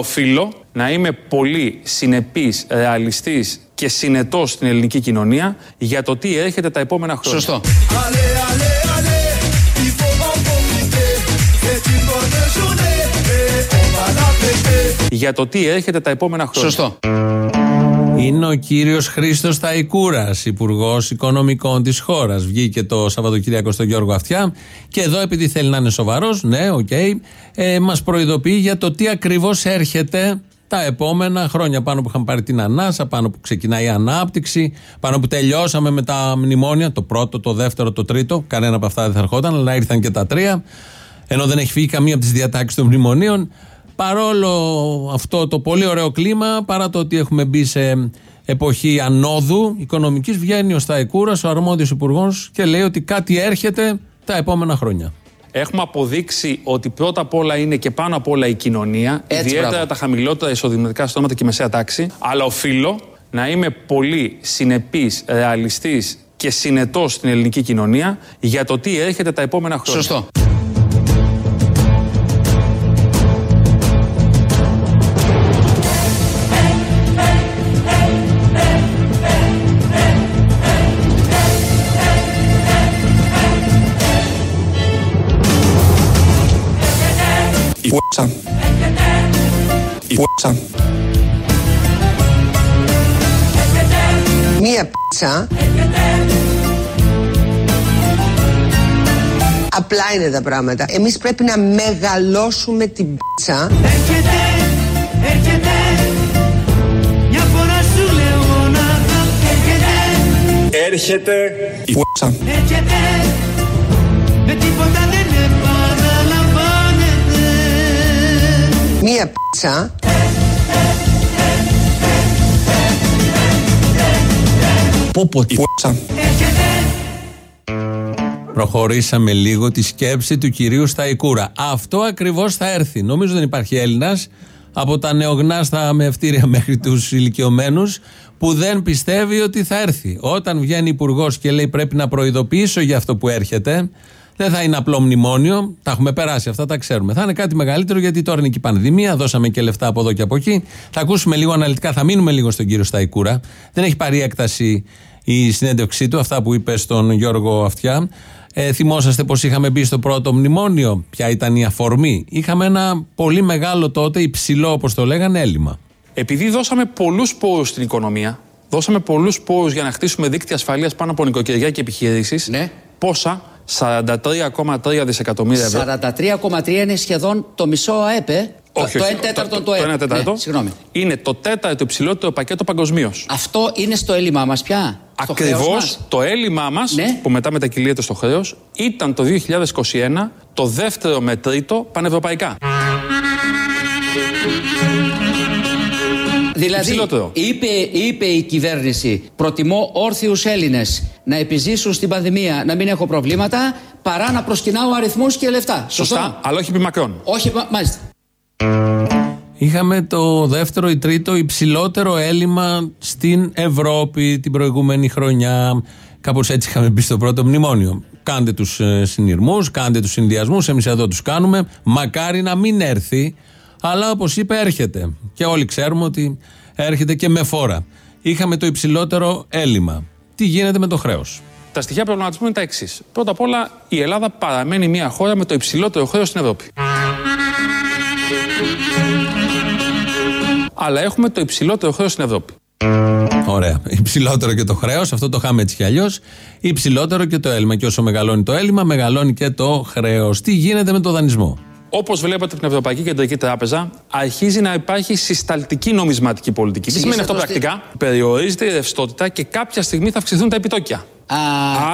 Αλλά οφείλω να είμαι πολύ συνεπής, ρεαλιστής και συνετός στην ελληνική κοινωνία για το τι έρχεται τα επόμενα χρόνια. Σωστό. Για το τι έρχεται τα επόμενα χρόνια. Σωστό. Είναι ο κύριος Χρήστος Σταϊκούρας, υπουργός οικονομικών της χώρας. Βγήκε το Σαββατοκύριακο στον Γιώργο Αυτιά. Και εδώ, επειδή θέλει να είναι σοβαρός, ναι, OK, okay, ε, μας προειδοποιεί για το τι ακριβώς έρχεται τα επόμενα χρόνια. Πάνω που είχαμε πάρει την ανάσα, πάνω που ξεκινάει η ανάπτυξη, πάνω που τελειώσαμε με τα μνημόνια, το πρώτο, το δεύτερο, το τρίτο. Κανένα από αυτά δεν θα ερχόταν, αλλά ήρθαν και τα τρία. Ενώ δεν έχει φύγει καμία από τις διατάξεις των μνημονίων. Παρόλο αυτό το πολύ ωραίο κλίμα, παρά το ότι έχουμε μπει σε εποχή ανόδου οικονομικής, βγαίνει ο Σταϊκούρας, ο αρμόδιος υπουργός και λέει ότι κάτι έρχεται τα επόμενα χρόνια. Έχουμε αποδείξει ότι πρώτα απ' όλα είναι και πάνω απ' όλα η κοινωνία, Έτσι, ιδιαίτερα μπράβο. τα χαμηλότερα εισοδηματικά στρώματα και η μεσαία τάξη. Αλλά οφείλω να είμαι πολύ συνεπής, ρεαλιστής και συνετός στην ελληνική κοινωνία για το τι έρχεται τα επόμενα χρόνια. Σωστό. Fuerza. Y fuerza. Μία πίτσα. Απλά είναι τα πράγματα. Εμείς πρέπει να μεγαλώσουμε την πίτσα. Έρχεται, έρχεται Μια φορά σου λέω μονάχα Έρχεται, Έρχεται. Y fuerza. έρχεται Με τίποτα δεν επαναλαμβάνεται Μία πίτσα. Πω πω, Y fuerza. Προχωρήσαμε λίγο τη σκέψη του κυρίου Σταϊκούρα. Αυτό ακριβώς θα έρθει. Νομίζω δεν υπάρχει Έλληνας από τα νεογνάστα με ευτήρια μέχρι τους ηλικιωμένους που δεν πιστεύει ότι θα έρθει. Όταν βγαίνει υπουργός και λέει πρέπει να προειδοποιήσω για αυτό που έρχεται, δεν θα είναι απλό μνημόνιο. Τα έχουμε περάσει αυτά, τα ξέρουμε. Θα είναι κάτι μεγαλύτερο γιατί τώρα είναι και η πανδημία. Δώσαμε και λεφτά από εδώ και από εκεί. Θα ακούσουμε λίγο αναλυτικά, θα μείνουμε λίγο στον κύριο Σταϊκούρα. Δεν έχει πάρει έκταση η συνέντευξή του, αυτά που είπε στον Γιώργο Αυτιά. Ε, θυμόσαστε πως είχαμε μπει στο πρώτο μνημόνιο, ποια ήταν η αφορμή. Είχαμε ένα πολύ μεγάλο τότε, υψηλό όπως το λέγανε, έλλειμμα. Επειδή δώσαμε πολλούς πόρους στην οικονομία, δώσαμε πολλούς πόρους για να χτίσουμε δίκτυα ασφαλείας πάνω από νοικοκυριά και επιχειρήσεις. Ναι. Πόσα, 43,3 δισεκατομμύρια ευρώ. 43,3 είναι σχεδόν το μισό ΑΕΠ, ε. Όχι, το όχι, 1 τέταρτο του το ΑΕΠ. ένα τέταρτο. Ναι, συγγνώμη. Είναι το τέταρτο υψηλότερο πακέτο παγκοσμίως. Αυτό είναι στο έλλειμμά μας πια. στο χρέος Ακριβώς μας. το έλλειμμά μας, Ναι. που μετά μετακυλείται στο χρέος, ήταν το 2021 το δεύτερο με τρίτο πανευρωπαϊκά. Δηλαδή, Υψηλότερο. είπε, είπε η κυβέρνηση, προτιμώ όρθιους Έλληνες να επιζήσουν στην πανδημία, να μην έχω προβλήματα, παρά να προσκυνάω αριθμούς και λεφτά. Σωστά, αλλά όχι επί μακρόν. Όχι, μα- μάλιστα. Είχαμε το δεύτερο ή τρίτο υψηλότερο έλλειμμα στην Ευρώπη την προηγούμενη χρονιά. Κάπως έτσι είχαμε μπει στο πρώτο μνημόνιο. Κάντε τους ε, συνειρμούς, κάντε τους συνδυασμούς, εμείς εδώ τους κάνουμε. Μακάρι να μην έρθει, αλλά όπως είπε έρχεται. Και όλοι ξέρουμε ότι έρχεται και με φόρα. Είχαμε το υψηλότερο έλλειμμα. Τι γίνεται με το χρέος; Τα στοιχεία προβληματισμού είναι τα εξής. Πρώτα απ' όλα, η Ελλάδα παραμένει μια χώρα με το υψηλότερο χρέος στην Ευρώπη. Αλλά έχουμε το υψηλότερο χρέος στην Ευρώπη. Ωραία. Υψηλότερο και το χρέος, αυτό το είχαμε έτσι κι αλλιώς. Υψηλότερο και το έλλειμμα. Και όσο μεγαλώνει το έλλειμμα, μεγαλώνει και το χρέος. Τι γίνεται με το δανεισμό; Όπως βλέπετε από την Ευρωπαϊκή Κεντρική Τράπεζα, αρχίζει να υπάρχει συσταλτική νομισματική πολιτική. Τι σημαίνει αυτό Εξηγήστε το πρακτικά. Περιορίζεται η ρευστότητα και κάποια στιγμή θα αυξηθούν τα επιτόκια. Α,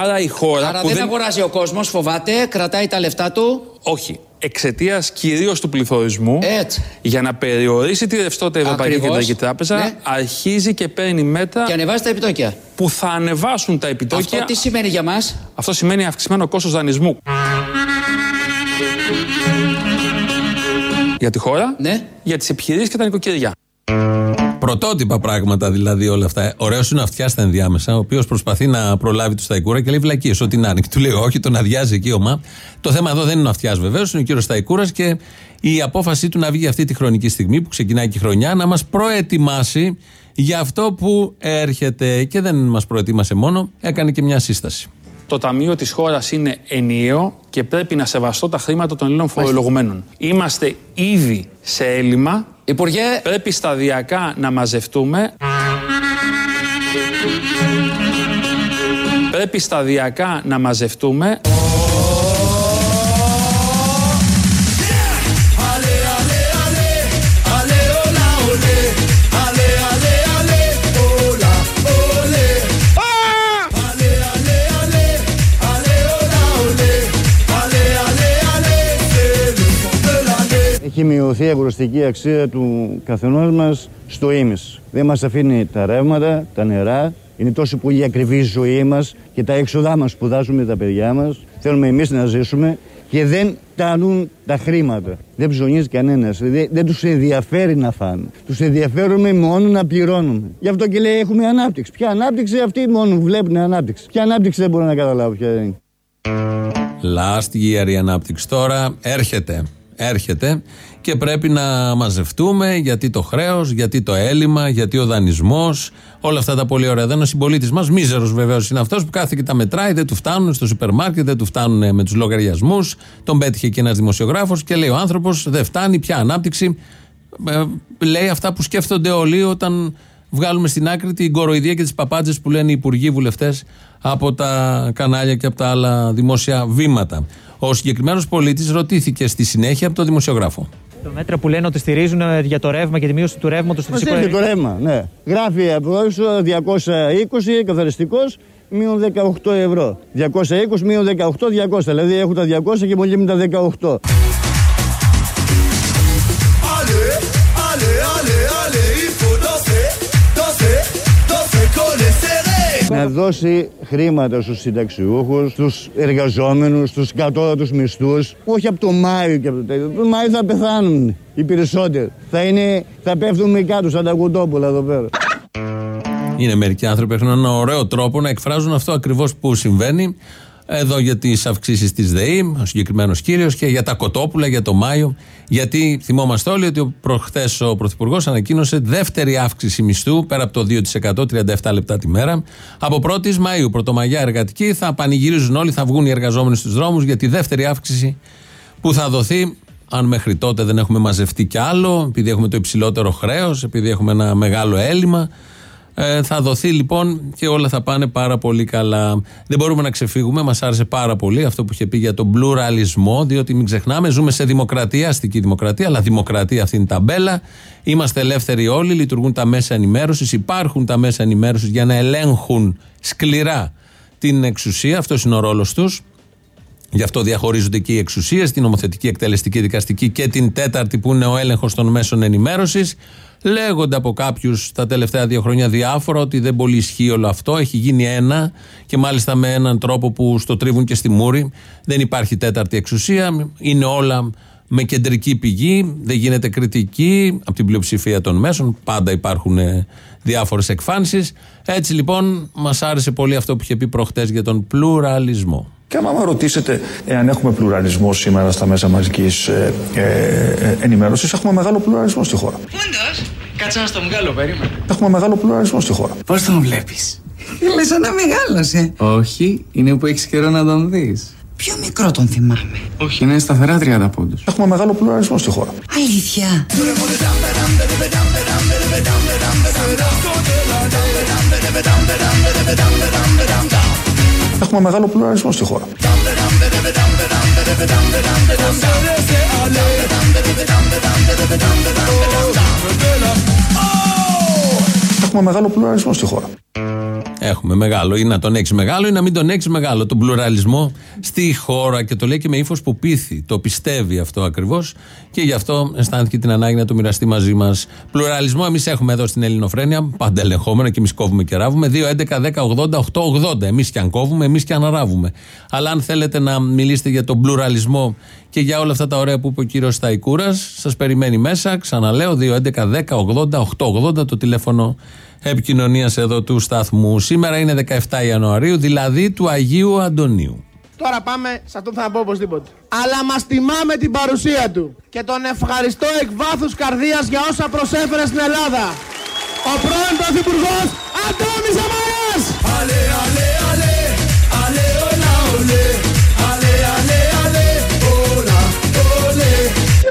Άρα η χώρα άρα που δεν, δεν. αγοράζει ο κόσμος, φοβάται, κρατάει τα λεφτά του; Όχι. Εξαιτίας κυρίως του πληθωρισμού, Έτσι. για να περιορίσει τη ρευστότητα η Ευρωπαϊκή Ακριβώς. Κεντρική Τράπεζα, Ναι. αρχίζει και παίρνει μέτρα Και ανεβάζει τα επιτόκια. που θα ανεβάσουν τα επιτόκια. Αυτό τι σημαίνει για μας; Αυτό σημαίνει αυξημένο κόστος δανεισμού. Για τη χώρα, Ναι. για τις επιχειρήσεις και τα νοικοκυριά. Πρωτότυπα πράγματα δηλαδή όλα αυτά. Ωραίο είναι ο αυτιά στα ενδιάμεσα, ο οποίος προσπαθεί να προλάβει τους Σταϊκούρα και λέει βλακίες. Ό,τι να είναι. Και του λέει όχι, τον αδειάζει εκεί ο Το θέμα εδώ δεν είναι ο αυτιάς βεβαίως, είναι ο κύριος Σταϊκούρας και η απόφασή του να βγει αυτή τη χρονική στιγμή που ξεκινάει και η χρονιά να μας προετοιμάσει για αυτό που έρχεται. Και δεν μας προετοίμασε μόνο, έκανε και μια σύσταση. Το ταμείο της χώρας είναι ενιαίο και πρέπει να σεβαστώ τα χρήματα των Ελλήνων φορολογουμένων. Είμαστε ήδη σε έλλειμμα. Υπουργέ, Πρέπει σταδιακά να μαζευτούμε. Πρέπει σταδιακά να μαζευτούμε. Έχει μειωθεί η αγοραστική αξία του καθενός μας στο ίμιση. Δεν μας αφήνει τα ρεύματα, τα νερά. Είναι τόσο πολύ ακριβή η ζωή μας και τα έξοδά μας που δάζουμε τα παιδιά μας. Θέλουμε εμείς να ζήσουμε και δεν τανούν τα χρήματα. Δεν ψωνίζει κανένας. Δεν, δεν τους ενδιαφέρει να φάνε. Τους ενδιαφέρουμε μόνο να πληρώνουμε. Γι' αυτό και λέει έχουμε ανάπτυξη. Ποια ανάπτυξη αυτοί μόνο βλέπουν ανάπτυξη. Ποια ανάπτυξη δεν μπορώ να καταλάβω ποια είναι. Last year η ανάπτυξη τώρα έρχεται. Έρχεται και πρέπει να μαζευτούμε γιατί το χρέος, γιατί το έλλειμμα, γιατί ο δανεισμός. Όλα αυτά τα πολύ ωραία. Δεν είναι ο συμπολίτης μας, μίζερος βεβαίως είναι αυτός που κάθε και τα μετράει, δεν του φτάνουν στο σούπερ μάρκετ, δεν του φτάνουν με τους λογαριασμούς. Τον πέτυχε και ένας δημοσιογράφος και λέει ο άνθρωπος δεν φτάνει πια ανάπτυξη. Ε, λέει αυτά που σκέφτονται όλοι όταν βγάλουμε στην άκρη την κοροϊδία και τις παπάντζες που λένε οι υπουργοί βουλευτές από τα κανάλια και από τα άλλα δημόσια βήματα. Ο συγκεκριμένος πολίτης ρωτήθηκε στη συνέχεια από τον δημοσιογράφο. Το μέτρα που λένε ότι στηρίζουν ε, για το ρεύμα και τη μείωση του ρεύματος του Μας φυσικού έρχεται το αερίου. ρεύμα, ναι. Γράφει από έξω 220 καθαριστικός μείον 18 ευρώ. 220 μείον 18, 200. Δηλαδή έχω τα 200 και πολύ με τα 18. Να δώσει χρήματα στους συνταξιούχους, στους εργαζόμενους, στους κατώτατους μισθούς. Όχι από το Μάιο και από το τέτοιο. Το Μάιο θα πεθάνουν οι περισσότεροι. Θα, είναι, θα πέφτουν με κάτω σαν τα κουτόπουλα εδώ πέρα. Είναι μερικοί άνθρωποι που έχουν ένα ωραίο τρόπο να εκφράζουν αυτό ακριβώς που συμβαίνει. Εδώ για τις αυξήσεις της ΔΕΗ, ο συγκεκριμένος κύριος, και για τα κοτόπουλα για το Μάιο. Γιατί θυμόμαστε όλοι ότι προχθές ο Πρωθυπουργός ανακοίνωσε δεύτερη αύξηση μισθού πέρα από το 2%, 37 λεπτά τη μέρα. Από 1η Μαου, Πρωτομαγιά εργατική, θα πανηγυρίζουν όλοι, θα βγουν οι εργαζόμενοι στους δρόμους για τη δεύτερη αύξηση που θα δοθεί. Αν μέχρι τότε δεν έχουμε μαζευτεί κι άλλο, επειδή έχουμε το υψηλότερο χρέος, επειδή έχουμε ένα μεγάλο έλλειμμα, ε, θα δοθεί λοιπόν και όλα θα πάνε πάρα πολύ καλά. Δεν μπορούμε να ξεφύγουμε. Μας άρεσε πάρα πολύ αυτό που είχε πει για τον πλουραλισμό, διότι μην ξεχνάμε, ζούμε σε δημοκρατία, αστική δημοκρατία, αλλά δημοκρατία αυτή είναι η ταμπέλα. Είμαστε ελεύθεροι όλοι, λειτουργούν τα μέσα ενημέρωσης, υπάρχουν τα μέσα ενημέρωσης για να ελέγχουν σκληρά την εξουσία. Αυτός είναι ο ρόλος τους. Γι' αυτό διαχωρίζονται και οι εξουσίες, την νομοθετική, εκτελεστική, δικαστική και την τέταρτη που είναι ο έλεγχος των μέσων ενημέρωσης. Λέγονται από κάποιους τα τελευταία δύο χρόνια διάφορα ότι δεν πολύ ισχύει όλο αυτό. Έχει γίνει ένα και μάλιστα με έναν τρόπο που στο τρίβουν και στη μούρη. Δεν υπάρχει τέταρτη εξουσία. Είναι όλα με κεντρική πηγή. Δεν γίνεται κριτική από την πλειοψηφία των μέσων. Πάντα υπάρχουν διάφορες εκφάνσεις. Έτσι λοιπόν μας άρεσε πολύ αυτό που είχε πει προχτές για τον πλουραλισμό. Και άμα με ρωτήσετε εάν έχουμε πλουραλισμό σήμερα στα μέσα μαζικής ε, ε, ε, ενημέρωσης, έχουμε μεγάλο πλουραλισμό στη χώρα. Όντως. Κάτσε να στο βγάλω, περίμενε. Έχουμε μεγάλο πλουραλισμό στη χώρα. Πώς τον βλέπεις; Λες σαν να μεγάλωσε. Όχι, είναι που έχεις καιρό να τον δεις. Πιο μικρό τον θυμάμαι. Όχι, είναι σταθερά 30 πόντους. Έχουμε μεγάλο πλουραλισμό στη χώρα. Αλήθεια. Έχουμε μεγάλο πλουραλισμό στη χώρα. Έχουμε μεγάλο πλουραλισμό στη χώρα. Έχουμε μεγάλο. Ή να τον έχεις μεγάλο ή να μην τον έχεις μεγάλο. Τον πλουραλισμό στη χώρα και το λέει και με ύφος που πείθει. Το πιστεύει αυτό ακριβώς και γι' αυτό αισθάνθηκε την ανάγκη να το μοιραστεί μαζί μας. Πλουραλισμό εμείς έχουμε εδώ στην Ελληνοφρένεια, πάντα ελεγχόμενα και εμείς κόβουμε και ράβουμε. 2, 11, 10, 80, 8, 80. Εμείς και αν κόβουμε, εμείς και αν ράβουμε. Αλλά αν θέλετε να μιλήσετε για τον πλουραλισμό και και για όλα αυτά τα ωραία που είπε ο κύριος Σταϊκούρας. Σας περιμένει μέσα. Ξαναλέω, 2.11.10.80.880 το τηλέφωνο επικοινωνίας εδώ του σταθμού. Σήμερα είναι 17 Ιανουαρίου, δηλαδή του Αγίου Αντωνίου. Τώρα πάμε σε αυτό που θα πω οπωσδήποτε. Αλλά μας τιμά με την παρουσία του. Και τον ευχαριστώ εκ βάθους καρδίας για όσα προσέφερε στην Ελλάδα. Ο πρώην Πρωθυπουργός Αντώνης Σαμαράς!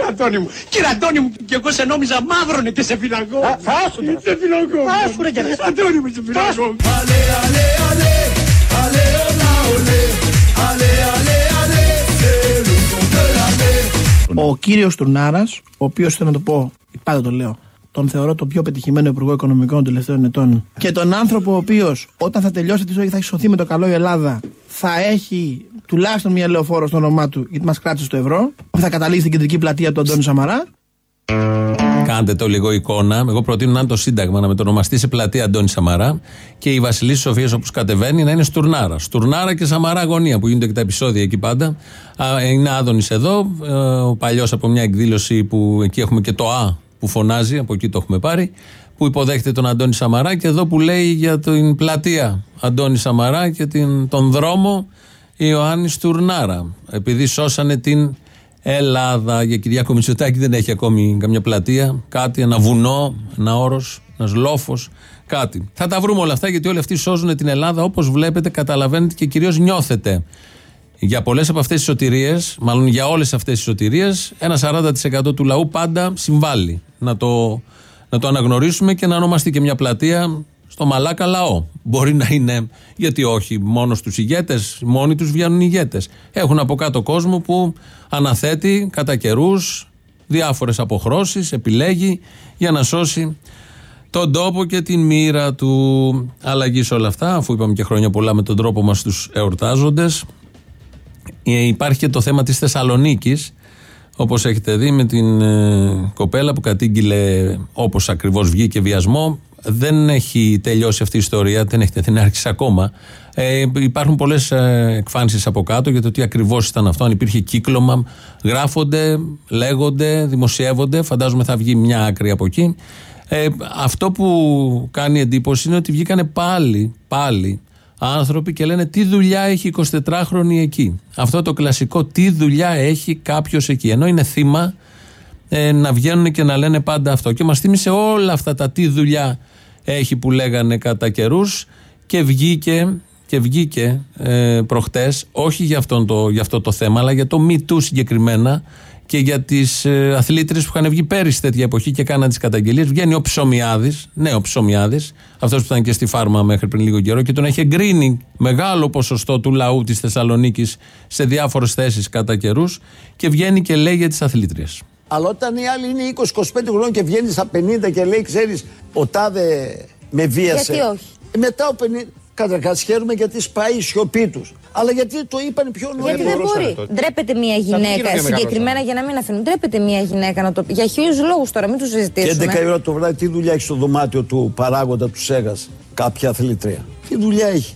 Αντώνη μου, κύριε Αντώνη μου, και εγώ σε νόμιζα μαύρονε και σε φυλακό. Θα άσου Σε φυλακό. Θα άσου ρε κύριε Αντώνη μου, σε φυλακό. Ale, ale, ale, ale, όλα, ολέ. Ale, ale, ale, c'est le son de l'année. Ο κύριος Τουρνάρας, ο οποίος θέλω να το πω, πάντα το λέω, τον θεωρώ το πιο πετυχημένο υπουργό οικονομικών των τελευταίων ετών. Και τον άνθρωπο ο οποίος όταν θα τελειώσει τη ζωή και θα έχει σωθεί με το καλό η Ελλάδα, θα έχει τουλάχιστον μια λεωφόρο στο όνομά του, γιατί μας κράτησε το ευρώ, που θα καταλήξει στην κεντρική πλατεία του Αντώνη Σαμαρά. Κάντε το λίγο εικόνα. Εγώ προτείνω να είναι το Σύνταγμα να μετονομαστεί σε πλατεία Αντώνη Σαμαρά και η Βασιλή Σοφίας όπως κατεβαίνει να είναι Στουρνάρα. Στουρνάρα και Σαμαρά αγωνία που γίνονται και τα επεισόδια εκεί πάντα. Α, Είναι Άδωνης εδώ, ε, ο παλιός από μια εκδήλωση που εκεί έχουμε και το Α που φωνάζει, από εκεί το έχουμε πάρει, που υποδέχεται τον Αντώνη Σαμαρά και εδώ που λέει για την πλατεία Αντώνη Σαμαρά και την, τον δρόμο Ιωάννης Στουρνάρα. Επειδή σώσανε την Ελλάδα. Για Κυριάκο Μητσοτάκη δεν έχει ακόμη καμιά πλατεία, κάτι, ένα βουνό, ένα όρος, ένας λόφος, κάτι. Θα τα βρούμε όλα αυτά γιατί όλοι αυτοί σώζουν την Ελλάδα όπως βλέπετε, καταλαβαίνετε και κυρίως νιώθετε. Για πολλές από αυτές τις σωτηρίες, μάλλον για όλες αυτές τις σωτηρίες, ένα 40% του λαού πάντα συμβάλλει. Να το, να το αναγνωρίσουμε και να ονομαστεί και μια πλατεία στο Μαλάκα λαό. Μπορεί να είναι, γιατί όχι, μόνος στου ηγέτες, μόνοι τους βγαίνουν ηγέτες. Έχουν από κάτω κόσμο που αναθέτει κατά καιρούς διάφορες αποχρώσεις, επιλέγει για να σώσει τον τόπο και την μοίρα του. Αλλαγή σε όλα αυτά, αφού είπαμε και χρόνια πολλά με τον τρόπο μας τους εορτάζοντες. Ε, Υπάρχει και το θέμα της Θεσσαλονίκης όπως έχετε δει με την ε, κοπέλα που κατήγγειλε όπως ακριβώς βγήκε βιασμό. Δεν έχει τελειώσει αυτή η ιστορία δεν έχει δεν άρχισε ακόμα. Ε, υπάρχουν πολλές ε, εκφάνσεις από κάτω για το τι ακριβώς ήταν αυτό αν υπήρχε κύκλωμα. Γράφονται, λέγονται, δημοσιεύονται φαντάζομαι θα βγει μια άκρη από εκεί. Ε, αυτό που κάνει εντύπωση είναι ότι βγήκανε πάλι, πάλι άνθρωποι και λένε τι δουλειά έχει 24χρονη εκεί; Αυτό το κλασικό τι δουλειά έχει κάποιος εκεί; Ενώ είναι θύμα ε, να βγαίνουν και να λένε πάντα αυτό. Και μας θύμισε όλα αυτά τα τι δουλειά έχει που λέγανε κατά καιρούς και βγήκε. Και βγήκε ε, προχτές όχι για, αυτόν το, για αυτό το θέμα αλλά για το Me Too συγκεκριμένα και για τις ε, αθλήτρε που είχαν βγει πέρυσι τέτοια εποχή και κάναν τις καταγγελίες. Βγαίνει ο Ψωμιάδης, ναι, ο Ψωμιάδης, αυτός που ήταν και στη φάρμα μέχρι πριν λίγο καιρό και τον έχει εγκρίνει μεγάλο ποσοστό του λαού της Θεσσαλονίκης σε διάφορες θέσεις κατά καιρούς και βγαίνει και λέει για τις αθλήτριες. Αλλά όταν οι άλλοι είναι 20-25 χρόνων και βγαίνει στα 50 και λέει, ξέρεις, ο τάδε με βίασε. Γιατί όχι; Ε, Μετά ο 50. Καταρχάς χαίρομαι γιατί σπάει η σιωπή τους. Αλλά γιατί το είπαν πιο νωρίς. Γιατί δεν μπορεί. Ντρέπεται μια γυναίκα, συγκεκριμένα για να μην αφήνουν. Ντρέπεται μια γυναίκα να το πει. Για χίλιους λόγους τώρα, μην τους Και συζητήσουμε. 11 η ώρα το βράδυ, τι δουλειά έχει στο δωμάτιο του παράγοντα του Σέγας, κάποια αθλήτρια; Τι δουλειά είχε.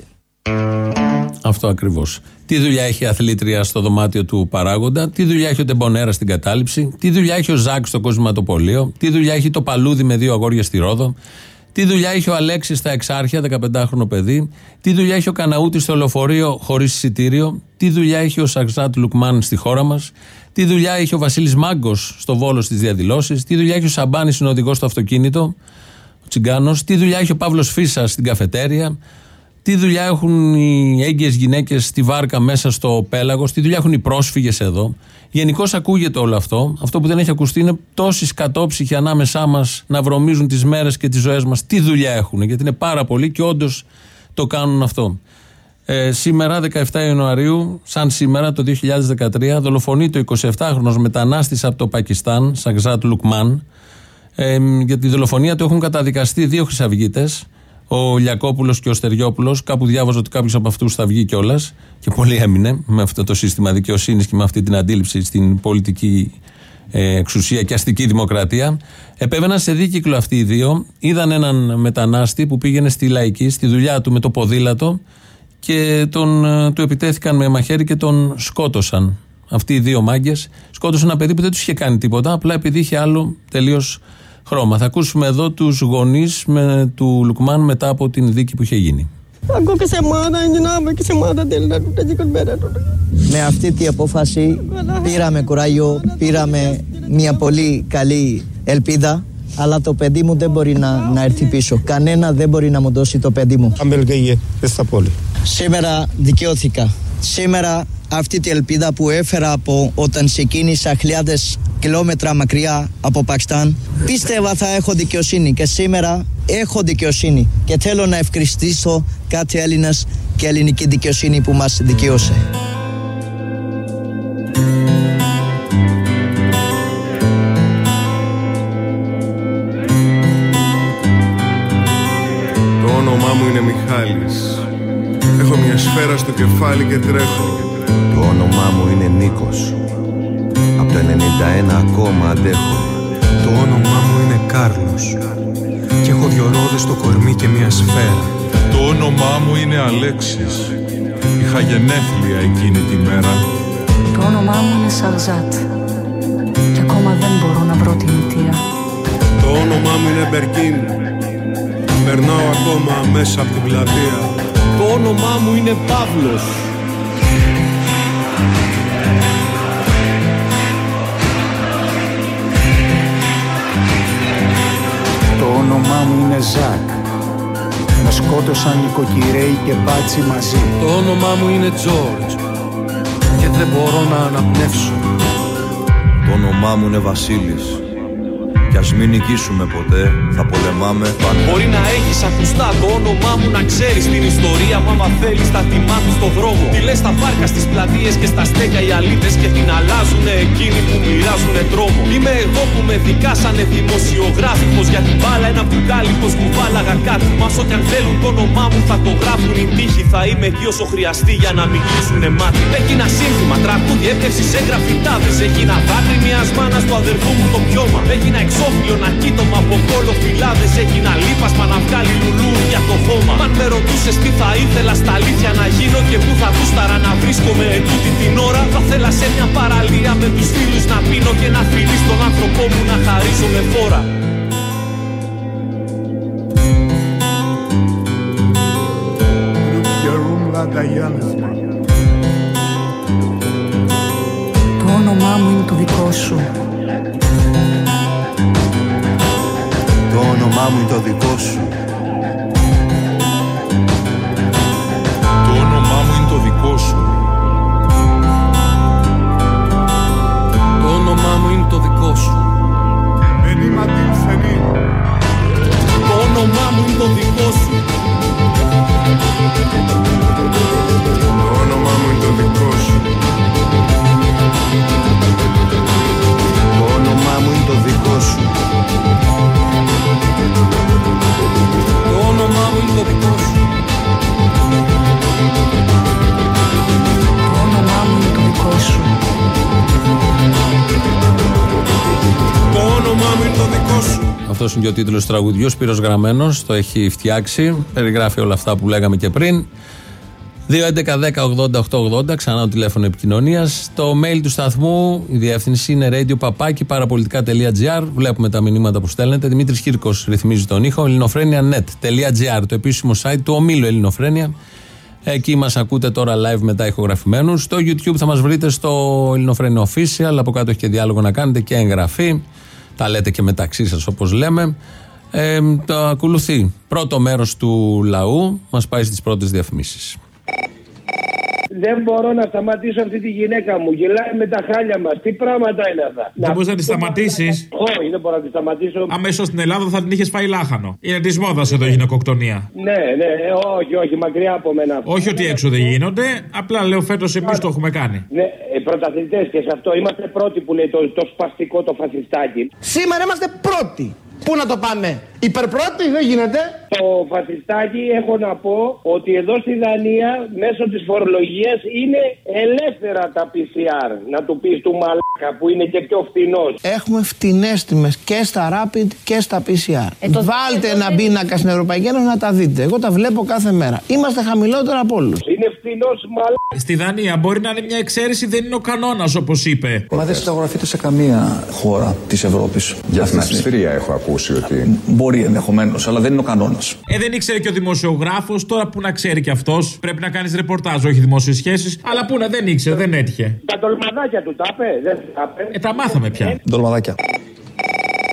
Αυτό ακριβώς. Τι δουλειά έχει η αθλήτρια στο δωμάτιο του παράγοντα, τι δουλειά έχει ο Τεμπονέρα στην κατάληψη, τι δουλειά έχει ο Ζάκ στο κοσματοπολείο, τι δουλειά έχει το Παλούδι με δύο αγόρια στη Ρόδο, τι δουλειά έχει ο Αλέξης στα Εξάρχεια, 15χρονο παιδί, τι δουλειά έχει ο Καναούτης στο λεωφορείο χωρίς εισιτήριο, τι δουλειά έχει ο Σαξάτ Λουκμάν στη χώρα μας, τι δουλειά έχει ο Βασίλης Μάγκος στο βόλος στις διαδηλώσεις, τι δουλειά έχει ο Σαμπάνης, είναι οδηγό στο αυτοκίνητο, ο Τσιγκάνος, τι δουλειά έχει ο Παύλος Φίσα στην καφετέρια, τι δουλειά έχουν οι έγκυες γυναίκες στη βάρκα μέσα στο πέλαγος, τι δουλειά έχουν οι πρόσφυγες εδώ. Γενικώς ακούγεται όλο αυτό. Αυτό που δεν έχει ακουστεί είναι τόσοι σκατόψυχοι ανάμεσά μας να βρωμίζουν τις μέρες και τις ζωές μας. Τι δουλειά έχουν, γιατί είναι πάρα πολλοί και όντως το κάνουν αυτό. Ε, σήμερα, 17 Ιανουαρίου, σαν σήμερα το 2013, δολοφονεί το 27χρονο μετανάστης από το Πακιστάν, Σαγζάτ Λουκμάν. Ε, για τη δολοφονία του έχουν καταδικαστεί δύο χρυσαυγίτες, ο Λιακόπουλος και ο Στεριόπουλος. Κάπου διάβαζα ότι κάποιος από αυτούς θα βγει κιόλας. Και πολύ έμεινε με αυτό το σύστημα δικαιοσύνης και με αυτή την αντίληψη στην πολιτική ε, εξουσία και αστική δημοκρατία. Επέβαιναν σε δίκυκλο αυτοί οι δύο. Είδαν έναν μετανάστη που πήγαινε στη λαϊκή, στη δουλειά του με το ποδήλατο και τον, ε, του επιτέθηκαν με μαχαίρι και τον σκότωσαν. Αυτοί οι δύο μάγκες σκότωσαν ένα παιδί που δεν τους είχε κάνει τίποτα, απλά επειδή είχε άλλο τελείως χρώμα. Θα ακούσουμε εδώ τους γονείς του Λουκμάν μετά από την δίκη που είχε γίνει. Aku kesemana ini nama kesemana delta tu tak jikon beda tu. Με αυτή την απόφαση πήραμε κουράγιο, πήραμε μια πολύ καλή ελπίδα αλλά το παιδί μου δεν μπορεί να, να έρθει πίσω. Κανένα δεν μπορεί να μου δώσει το παιδί μου. Αμπελγέγε, στα πόλη. Σήμερα δικαιώθηκα. Σήμερα αυτή την ελπίδα που έφερα από όταν ξεκίνησα χιλιάδες κιλόμετρα μακριά από Πακιστάν πίστευα θα έχω δικαιοσύνη και σήμερα έχω δικαιοσύνη και θέλω να ευχαριστήσω κάτι Έλληνας και ελληνική δικαιοσύνη που μας δικαιώσε. Το όνομά μου είναι Μιχάλης. Έχω μια σφαίρα στο κεφάλι και τρέχω. Το όνομά μου είναι Νίκος. Από το 91 ακόμα αντέχω. Το όνομά μου είναι Κάρλος. Και έχω δυο ρόδες στο κορμί και μια σφαίρα. Το όνομά μου είναι Αλέξης. Είχα γενέθλια εκείνη τη μέρα. Το όνομά μου είναι Σαρζάτ. Και ακόμα δεν μπορώ να βρω την αιτία. Το όνομά μου είναι Μπερκίν. Περνάω ακόμα μέσα από την πλατεία. Το όνομά μου είναι Παύλος. Το όνομά μου είναι Ζακ. Με σκότωσαν νοικοκυρέοι και μπάτσι μαζί. Το όνομά μου είναι Τζόρτζ. Και δεν μπορώ να αναπνεύσω. Το όνομά μου είναι Βασίλης. Κι ας μην νικήσουμε ποτέ, θα πολεμάμε πάνω. Μπορεί να έχεις ακουστά το όνομά μου να ξέρεις την ιστορία μου. Άμα θέλεις, τα τιμά στο δρόμο. Τι λες στα πάρκα, στις πλατείες και στα στέκια οι αλήτες και την αλλάζουν εκείνοι που μοιράζουν τρόμο. Είμαι εγώ που με δικάσανε δημοσιογράφικος για την μπάλα. Ένα μπουκάλι πω μου βάλαγα κάτι. Μα ό,τι αν θέλουν το όνομά μου θα το γράφουν οι τύχοι. Θα είμαι εκεί όσο χρειαστεί για να μην κλείσουνε μάτι. Έγινα σύνθημα, τραγούδι, έπτευση σε γραφιτάδες. Έγινα δάκρυ μιας μάνας του αδερφού μου το πιώμα. Έγινα εξώφυλλο να κοίτομα από κόλλο φυλάδε. Έγινα λίπασμα να βγάλει λουλούδια το χώμα. Μα αν με ρωτούσες τι θα ήθελα στα αλήθεια να γίνω και πού θα γούσταρα να βρίσκομαι ετούτη την ώρα. Θα θέλα σε μια παραλία με τους φίλους να πίνω και να φιλεί στον άνθρωπό μου να χαρίζω με φόρα. Το όνομά μου είναι το δικό σου. Όνομά μου είναι το δικό σου. Το όνομά μου είναι το δικό σου. Το όνομά μου είναι το δικό σου. Το όνομά μου είναι το δικό σου. Το όνομά μου είναι το δικό σου. Το όνομά μου είναι το δικό σου. Το όνομά μου είναι το δικό σου. Το όνομά μου είναι το δικό σου. Το όνομά μου είναι το δικό σου. Αυτός είναι και ο τίτλος του τραγουδιού. Σπύρος Γραμμένος το έχει φτιάξει. Περιγράφει όλα αυτά που λέγαμε και πριν. 2.11.10.80.880 ξανά το τηλέφωνο επικοινωνίας. Το mail του σταθμού, η διεύθυνση είναι radio.papaki.gr. Βλέπουμε τα μηνύματα που στέλνετε. Δημήτρης Κύρκος ρυθμίζει τον ήχο. ελληνοφρένια.net, το επίσημο site του ομίλου Ελληνοφρένια. Εκεί μας ακούτε τώρα live μετά ηχογραφημένους. Στο YouTube θα μας βρείτε στο Ελληνοφρένια Official. Από κάτω έχει και διάλογο να κάνετε και εγγραφή. Τα λέτε και μεταξύ σας όπως λέμε. Ε, το ακολουθεί πρώτο μέρος του λαού. Μας πάει στις πρώτες διαφημίσεις. Δεν μπορώ να σταματήσω αυτή τη γυναίκα μου. Γελάει με τα χάλια μας. Τι πράγματα είναι αυτά. Δεν μπορείς να τη σταματήσεις. Όχι, δεν μπορώ να τη σταματήσω. Αμέσως στην Ελλάδα θα την είχες φάει λάχανο. Είναι της μόδας εδώ η γυναικοκτονία. Ναι, ναι, ε, όχι, όχι, μακριά από μένα. Όχι ότι έξω δεν γίνονται, απλά λέω φέτος εμείς το έχουμε κάνει. Ναι, πρωταθλητές και σε αυτό είμαστε πρώτοι που λέει το, το σπαστικό το φασιστάκι. Σήμερα είμαστε πρώτοι. Πού να το πάμε, Υπερπρώτη δεν γίνεται. Το φασιστάκι έχω να πω ότι εδώ στη Δανία μέσω της φορολογίας είναι ελεύθερα τα PCR. Να του πεις του μαλάκα που είναι και πιο φθηνός. Έχουμε φτηνές τιμές και στα Rapid και στα PCR. Βάλτε ένα πίνακα στην Ευρωπαϊκή Ένωση να τα δείτε. Εγώ τα βλέπω κάθε μέρα. Είμαστε χαμηλότερα από όλους. Είναι φθηνός μαλάκα. Στη Δανία μπορεί να είναι μια εξαίρεση, δεν είναι ο κανόνας όπως είπε. Μα δεν συνταγογραφείτε σε καμία χώρα της Ευρώπης. Για την Αυστρία έχω ακούσει ότι. Μπορεί ενδεχομένως, αλλά δεν είναι ο κανόνας. Ε, δεν ήξερε και ο δημοσιογράφος, τώρα που να ξέρει κι αυτός. Πρέπει να κάνεις ρεπορτάζ, όχι δημόσιες σχέσεις. Αλλά πού να δεν ήξερε, δεν έτυχε. Τα τολμαδάκια του τα είπε, δεν τα είπε. Ε, τα μάθαμε πια. Ντολμαδάκια.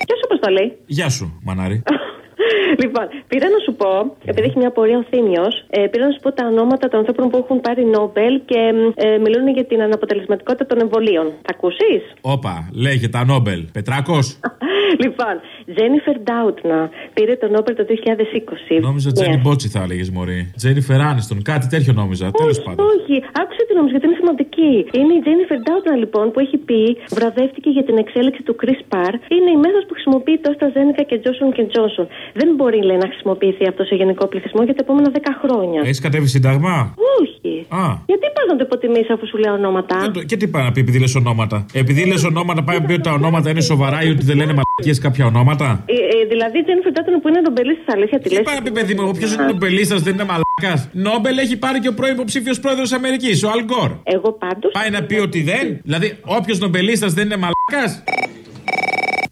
Ποιο αποστολή. Γεια σου, μανάρι. Λοιπόν, πήρα να σου πω, επειδή έχει μια πορεία ο Θήμιο, ε, πήρα να σου πω τα ονόματα των ανθρώπων που έχουν πάρει Νόμπελ και ε, μιλούν για την αναποτελεσματικότητα των εμβολίων. Θα ακούσεις; Όπα, λέγε τα Νόμπελ. Πετράκος. λοιπόν, Τζένιφερ Ντάουτνα πήρε το Νόμπελ το 2020. Νόμιζα Ναι. Τζένι Μπότσι θα έλεγες Μωρή. Τζένιφερ Άνιστον, κάτι τέτοιο νόμιζα. Τέλος πάντων. Όχι, άκουσε την νόμιζα γιατί είναι σημαντική. Είναι η Τζένιφερ Ντάουτνα λοιπόν που έχει πει, βραβεύτηκε για την εξέλιξη του Chris Parr. Είναι η μέθοδο που χρησιμοποιεί τόσο τα Ζένικα και Johnson και Johnson. Δεν μπορεί λέει, να χρησιμοποιηθεί αυτό σε γενικό πληθυσμό για τα επόμενα 10 χρόνια. Έχεις κατέβει σύνταγμα. Όχι. Α. Γιατί πας να το υποτιμήσεις αφού σου λέω ονόματα; Και τι πάει να πει επειδή λες ονόματα; Επειδή λες ονόματα, πάει να πει ότι τα ονόματα είναι σοβαρά ή ότι δεν λένε μαλακίες κάποια ονόματα; Ε, ε, δηλαδή η Τζένιφερ Ντάουτνα που είναι νομπελίστη αλήθεια τη λες; Πάει να πει παιδί μου, ποιος είναι νομπελίστα, δεν είναι μαλακά. Νόμπελ έχει πάρει και ο πρώην υποψήφιος πρόεδρος Αμερικής, ο Αλγκόρ. Εγώ πάντω. Πάει να πει ότι δεν. Δηλαδή, όποιος νομπελίστα δεν είναι μαλακά.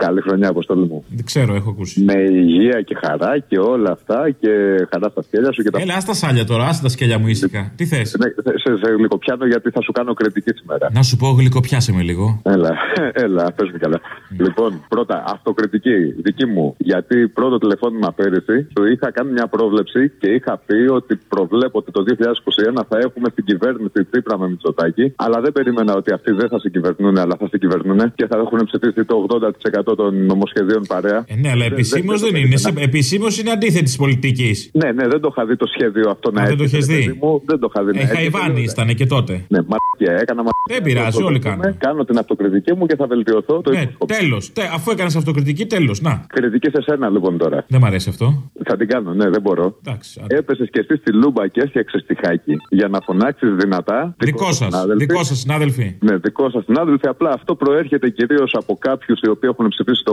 Καλή χρονιά, αποστολή μου. Δεν ξέρω, έχω ακούσει. Με υγεία και χαρά και όλα αυτά και χαρά στα σκέλια σου και τα. Έλα, άστα σάλια τώρα, άστα τα σκέλια μου ήσυχα. Τι θες; Ναι, σε, σε, σε γλυκοπιάνω γιατί θα σου κάνω κριτική σήμερα. Να σου πω, γλυκοπιάσε με λίγο. Έλα, έλα, πες μου καλά. Λοιπόν, πρώτα, αυτοκριτική δική μου. Γιατί πρώτο τηλεφώνημα πέρυσι του είχα κάνει μια πρόβλεψη και είχα πει ότι προβλέπω ότι το 2021 θα έχουμε στην κυβέρνηση Τσίπρα με Μητσοτάκη. Αλλά δεν περίμενα ότι αυτοί δεν θα συγκυβερνούν, αλλά θα συγκυβερνούν και θα έχουν ψηφίσει το 80% των νομοσχεδίων παρέα. Ε, ναι, αλλά επισήμως δεν είναι. Επισήμως είναι αντίθετη της πολιτικής. Ναι, ναι, δεν το είχα δει το σχέδιο αυτό να δεν το έρχεται, έχεις δει. παιδί μου, δεν το είχα δει. να Ε, έρχεται. Χαϊβάνι ήταν και τότε. Ναι, μαλακία, έκανα μαλακία. Δεν πειράζει, όλοι κάνουν. Κάνω την αυτοκριτική μου και θα βελτιωθώ. Το Ναι, τέλος. Αφού έκανες αυτοκριτική, τέλος. Να. Κριτική σε σένα λοιπόν τώρα. Δεν μ' αρέσει αυτό. Θα την κάνω, ναι, δεν μπορώ. Εντάξει, Έπεσες και εσύ στη λούμπα και έφτιαξες τη χάκη για να φωνάξεις δυνατά. Δικό σας. συνάδελφοι. Δικό σας, συνάδελφοι. Ναι, δικό σας συνάδελφοι. Απλά αυτό προέρχεται κυρίως από κάποιους οι οποίοι έχουν ψηφίσει το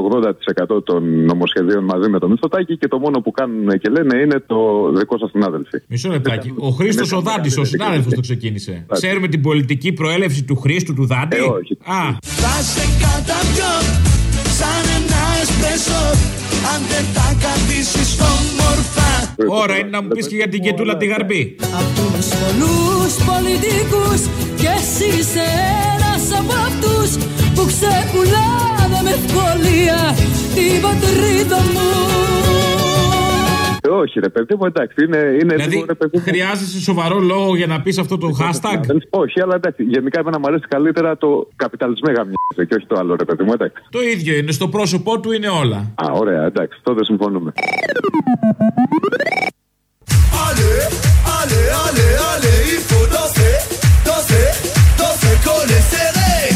80% των νομοσχεδίων μαζί με το Μητσοτάκη και το μόνο που κάνουν και λένε είναι το δικό σας συνάδελφοι. Μισό λεπτάκι. Ο Χρήστος ο Δάντης, ο συνάδελφος το ξεκίνησε. Ξέρουμε την πολιτική προέλευση του Χρήστου του Δάντη; Α, Θα σε καταπιώ σαν ένα εσπρέσο αν δεν τα κρατήσεις όμορφα ώρα είναι να μου πεις και για την Κετούλα τη Γαρμπή. Τους πολλούς πολιτικούς και εσύ είσαι ένας από αυτούς που ξεπουλάνε με ευκολία την πατρίδα μου Ε, όχι, ρε παιδί μου, εντάξει. Είναι, είναι Δηλαδή, λίγο, ρε παιδί μου. χρειάζεσαι σοβαρό λόγο για να πεις αυτό το hashtag; Όχι, αλλά εντάξει. Γενικά, εμένα μου αρέσει καλύτερα το καπιταλισμό γαμιέται και όχι το άλλο, ρε παιδί μου, εντάξει. Το ίδιο είναι. Στο πρόσωπό του είναι όλα. Α, ωραία, εντάξει. Τότε συμφωνούμε. Allez, allez, allez, allez,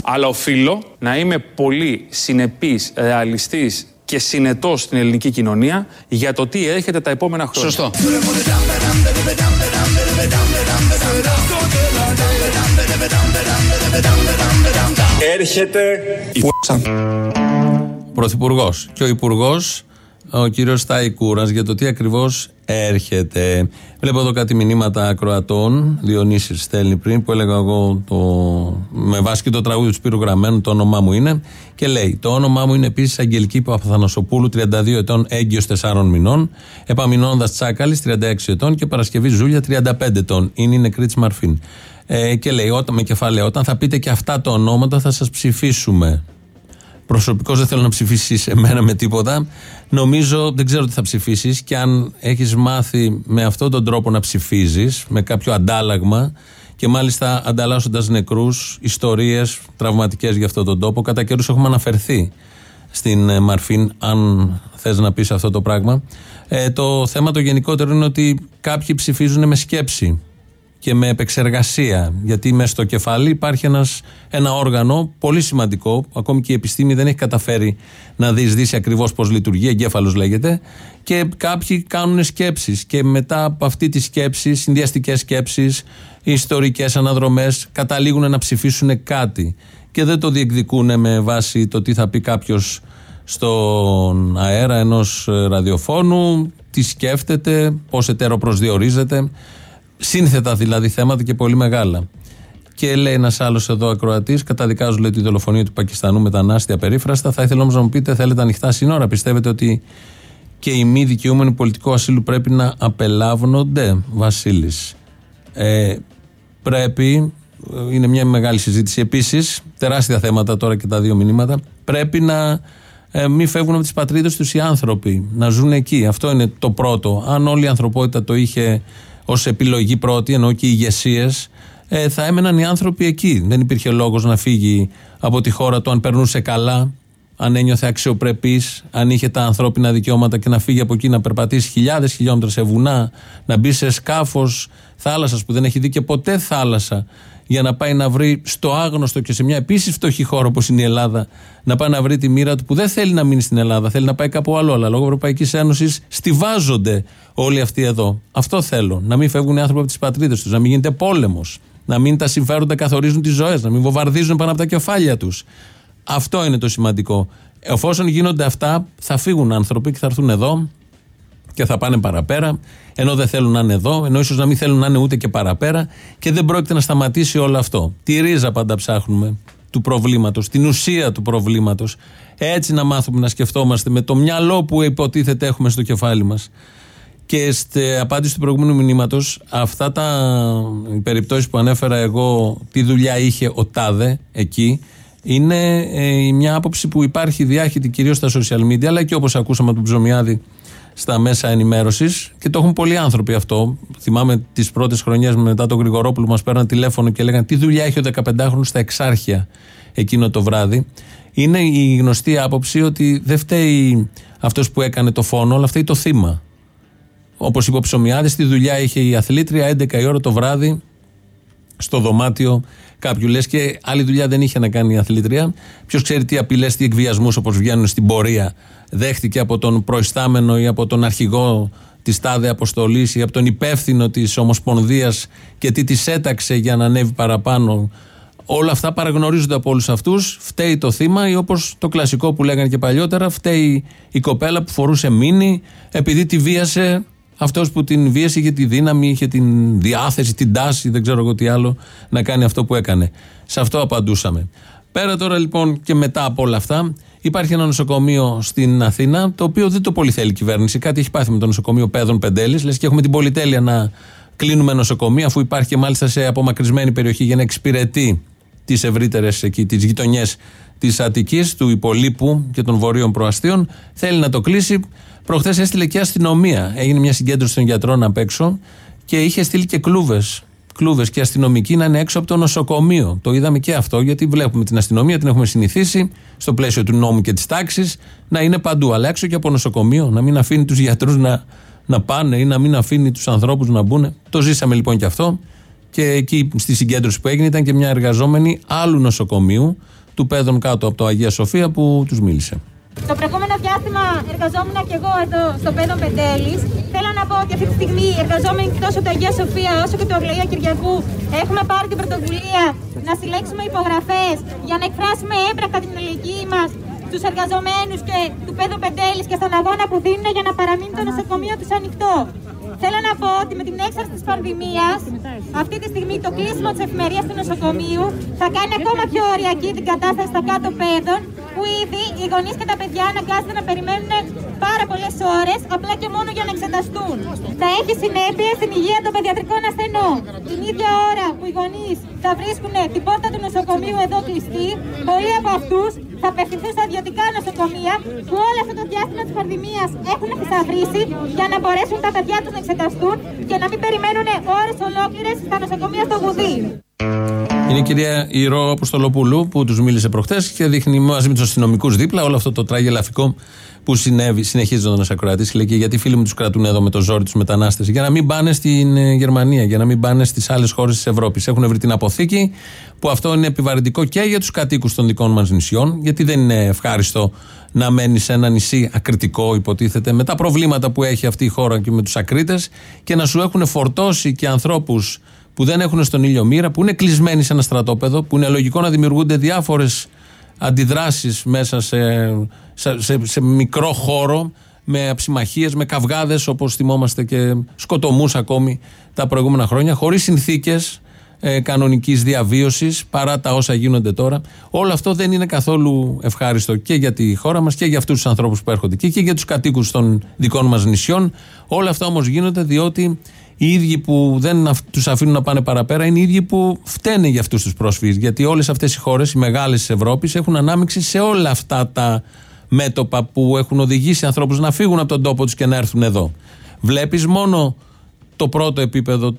Αλλά οφείλω να είμαι πολύ συνεπής, ρεαλιστής και συνετός στην ελληνική κοινωνία για το τι έρχεται τα επόμενα χρόνια. Σωστό. Έρχεται η Πρωθυπουργός. Και ο Υπουργός, ο κύριος Στάι Κούρα, για το τι ακριβώς έρχεται. Βλέπω εδώ κάτι μηνύματα ακροατών. Διονύσης στέλνει πριν που έλεγα εγώ το, με βάση και το τραγούδι του Σπύρου Γραμμένου, το όνομά μου είναι. Και λέει: Το όνομά μου είναι επίσης Αγγελική Παπαθανασοπούλου, 32 ετών, έγκυος 4 μηνών. Επαμεινώντας Τσάκαλης, 36 ετών. Και Παρασκευή Ζούλια, 35 ετών. Είναι η νεκρή της Μαρφίν. Ε, και λέει: Όταν με κεφάλαιο, όταν θα πείτε και αυτά τα ονόματα, θα σας ψηφίσουμε. Προσωπικώς δεν θέλω να ψηφίσεις εμένα με τίποτα. Νομίζω, δεν ξέρω τι θα ψηφίσεις και αν έχεις μάθει με αυτόν τον τρόπο να ψηφίζεις, με κάποιο αντάλλαγμα και μάλιστα ανταλλάσσοντας νεκρούς, ιστορίες τραυματικές για αυτόν τον τόπο. Κατά καιρούς έχουμε αναφερθεί στην ε, Μαρφίν, αν θες να πεις αυτό το πράγμα. Ε, το θέμα το γενικότερο είναι ότι κάποιοι ψηφίζουν με σκέψη. Και με επεξεργασία. Γιατί μέσα στο κεφάλι υπάρχει ένας, ένα όργανο πολύ σημαντικό. Ακόμη και η επιστήμη δεν έχει καταφέρει να διεισδύσει ακριβώς πώς λειτουργεί. Εγκέφαλος λέγεται. Και κάποιοι κάνουν σκέψεις. Και μετά από αυτή τη σκέψη, συνδυαστικές σκέψεις, ιστορικές αναδρομές, καταλήγουν να ψηφίσουν κάτι. Και δεν το διεκδικούν με βάση το τι θα πει κάποιος στον αέρα ενός ραδιοφώνου, τι σκέφτεται, πώς ετεροπροσδιορίζεται. Σύνθετα δηλαδή θέματα και πολύ μεγάλα. Και λέει ένας άλλος εδώ ακροατής, καταδικάζω λέει τη δολοφονία του Πακιστανού μετανάστη απερίφραστα. Θα ήθελα όμως να μου πείτε, θέλετε ανοιχτά σύνορα. Πιστεύετε ότι και οι μη δικαιούμενοι πολιτικού ασύλου πρέπει να απελάβνονται, Βασίλης; Ε, πρέπει, είναι μια μεγάλη συζήτηση. Επίσης, τεράστια θέματα τώρα και τα δύο μηνύματα. Πρέπει να ε, μην φεύγουν από τις πατρίδες τους οι άνθρωποι, να ζουν εκεί. Αυτό είναι το πρώτο. Αν όλη η ανθρωπότητα το είχε ως επιλογή πρώτη, ενώ και οι ηγεσίες, ε, θα έμεναν οι άνθρωποι εκεί. Δεν υπήρχε λόγος να φύγει από τη χώρα του αν περνούσε καλά, αν ένιωθε αξιοπρεπής, αν είχε τα ανθρώπινα δικαιώματα και να φύγει από εκεί να περπατήσει χιλιάδες χιλιόμετρα σε βουνά, να μπει σε σκάφος θάλασσας που δεν έχει δει και ποτέ θάλασσα για να πάει να βρει στο άγνωστο και σε μια επίσης φτωχή χώρα όπως είναι η Ελλάδα, να πάει να βρει τη μοίρα του που δεν θέλει να μείνει στην Ελλάδα, θέλει να πάει κάπου άλλο. Αλλά λόγω Ευρωπαϊκής Ένωσης στηβάζονται όλοι αυτοί εδώ. Αυτό θέλω. Να μην φεύγουν οι άνθρωποι από τις πατρίδες τους, να μην γίνεται πόλεμος, να μην τα συμφέροντα καθορίζουν τις ζωές, να μην βομβαρδίζουν πάνω από τα κεφάλια τους. Αυτό είναι το σημαντικό. Εφόσον γίνονται αυτά, θα φύγουν άνθρωποι και θα έρθουν εδώ και θα πάνε παραπέρα, ενώ δεν θέλουν να είναι εδώ, ενώ ίσως να μην θέλουν να είναι ούτε και παραπέρα και δεν πρόκειται να σταματήσει όλο αυτό. Τη ρίζα πάντα ψάχνουμε του προβλήματος, την ουσία του προβλήματος. Έτσι να μάθουμε να σκεφτόμαστε με το μυαλό που υποτίθεται έχουμε στο κεφάλι μας. Και στην απάντηση του προηγούμενου μηνύματος, αυτά τα οι περιπτώσεις που ανέφερα εγώ, τι δουλειά είχε ο Τάδε εκεί, είναι ε, μια άποψη που υπάρχει διάχυτη κυρίως στα social media, αλλά και όπως ακούσαμε από τον Ψωμιάδη στα μέσα ενημέρωσης και το έχουν πολλοί άνθρωποι αυτό. Θυμάμαι τις πρώτες χρονιές μετά τον Γρηγορόπουλο μας πέραν τηλέφωνο και λέγανε Τι δουλειά έχει ο 15χρονο στα Εξάρχεια εκείνο το βράδυ. Είναι η γνωστή άποψη ότι δεν φταίει αυτός που έκανε το φόνο, αλλά φταίει το θύμα. Όπως είπε ο Ψωμιάδης, τη δουλειά είχε η αθλήτρια 11 η ώρα το βράδυ στο δωμάτιο κάποιου. Λες και άλλη δουλειά δεν είχε να κάνει η αθλήτρια. Ποιος ξέρει τι απειλές, τι εκβιασμούς όπως βγαίνουν στην πορεία δέχτηκε από τον προϊστάμενο ή από τον αρχηγό της τάδε αποστολής ή από τον υπεύθυνο της Ομοσπονδίας και τι της έταξε για να ανέβει παραπάνω. Όλα αυτά παραγνωρίζονται από όλους αυτούς. Φταίει το θύμα ή όπως το κλασικό που λέγανε και παλιότερα, φταίει η κοπέλα που φορούσε μήνυ επειδή τη βίασε αυτός που την βίασε, είχε τη δύναμη, είχε την διάθεση, την τάση, δεν ξέρω εγώ τι άλλο, να κάνει αυτό που έκανε. Σε αυτό απαντούσαμε. Πέρα τώρα λοιπόν και μετά από όλα αυτά, Υπάρχει ένα νοσοκομείο στην Αθήνα, το οποίο δεν το πολύ θέλει η κυβέρνηση. Κάτι έχει πάθει με το νοσοκομείο Πέδων Πεντέλης. Λες και έχουμε την πολυτέλεια να κλείνουμε νοσοκομεία, αφού υπάρχει και μάλιστα σε απομακρυσμένη περιοχή για να εξυπηρετεί τις ευρύτερες εκεί, τις γειτονιές της Αττικής, του υπολείπου και των βορείων προαστίων. Θέλει να το κλείσει. Προχθές έστειλε και αστυνομία. Έγινε μια συγκέντρωση των γιατρών απ' έξω και είχε στείλει και κλούβες κλούβες και αστυνομικοί να είναι έξω από το νοσοκομείο. Το είδαμε και αυτό, γιατί βλέπουμε την αστυνομία, την έχουμε συνηθίσει στο πλαίσιο του νόμου και της τάξης να είναι παντού. Αλλά έξω και από νοσοκομείο, να μην αφήνει τους γιατρούς να, να πάνε ή να μην αφήνει τους ανθρώπους να μπουν. Το ζήσαμε λοιπόν και αυτό. Και εκεί στη συγκέντρωση που έγινε ήταν και μια εργαζόμενη άλλου νοσοκομείου, του Πέδων κάτω από το Αγία Σοφία, που τους μίλησε. Το προηγούμενο διάστημα εργαζόμουν και εγώ εδώ στο Πέδο Πεντέλης. Θέλω να πω ότι αυτή τη στιγμή εργαζόμενοι τόσο του Αγία Σοφία όσο και του Αγλαία Κυριακού έχουμε πάρει την πρωτοβουλία να συλλέξουμε υπογραφές για να εκφράσουμε έμπρακτα την αλληλεγγύη μας στους εργαζομένους και του Πέδο Πεντέλης και στον αγώνα που δίνουν για να παραμείνει το νοσοκομείο τους ανοιχτό. Θέλω να πω ότι με την έξαρση της πανδημίας, αυτή τη στιγμή το κλείσιμο της εφημερίας του νοσοκομείου θα κάνει ακόμα πιο ωριακή την κατάσταση στα κάτω πέδων, που ήδη οι γονείς και τα παιδιά αναγκάζονται να περιμένουν πάρα πολλές ώρες απλά και μόνο για να εξεταστούν. Θα έχει συνέπειες στην υγεία των παιδιατρικών ασθενών. Την ίδια ώρα που οι γονείς θα βρίσκουν την πόρτα του νοσοκομείου εδώ κλειστή, πολλοί από αυτούς θα απευθυνθούν στα ιδιωτικά νοσοκομεία που όλο αυτό το διάστημα της πανδημίας έχουν θησαυρίσει για να μπορέσουν τα παιδιά τους να εξεταστούν και να μην περιμένουν ώρες ολόκληρες στα νοσοκομεία στο Γουδί. Είναι η κυρία Ηρώ Αποστολοπούλου που τους μίλησε προχτέ και δείχνει μαζί με τους αστυνομικούς δίπλα όλο αυτό το τραγελαφικό που συνέβη, συνεχίζει ο Ακροατή. Λέει και γιατί φίλοι μου τους κρατούν εδώ με το ζόρι τους μετανάστες. Για να μην πάνε στην ε, Γερμανία, για να μην πάνε στις άλλες χώρες της Ευρώπης. Έχουν βρει την αποθήκη που αυτό είναι επιβαρυντικό και για τους κατοίκους των δικών μας νησιών, γιατί δεν είναι ευχάριστο να μένει σε ένα νησί ακριτικό, υποτίθεται, με τα προβλήματα που έχει αυτή η χώρα και με τους ακρίτες και να σου έχουν φορτώσει και ανθρώπους που δεν έχουν στον ήλιο μοίρα, που είναι κλεισμένοι σε ένα στρατόπεδο, που είναι λογικό να δημιουργούνται διάφορες αντιδράσεις μέσα σε, σε, σε, σε μικρό χώρο, με αψιμαχίε, με καυγάδες όπως θυμόμαστε και σκοτωμούς ακόμη τα προηγούμενα χρόνια, χωρίς συνθήκες ε, κανονικής διαβίωσης παρά τα όσα γίνονται τώρα. Όλο αυτό δεν είναι καθόλου ευχάριστο και για τη χώρα μας και για αυτούς τους ανθρώπους που έρχονται εκεί και για τους κατοίκους των δικών μας νησιών. Όλα αυτά όμως γίνονται διότι οι ίδιοι που δεν τους αφήνουν να πάνε παραπέρα είναι οι ίδιοι που φταίνε για αυτούς τους πρόσφυγες. Γιατί όλες αυτές οι χώρες, οι μεγάλες της Ευρώπης, έχουν ανάμειξη σε όλα αυτά τα μέτωπα που έχουν οδηγήσει ανθρώπους να φύγουν από τον τόπο τους και να έρθουν εδώ. Βλέπεις μόνο το πρώτο επίπεδο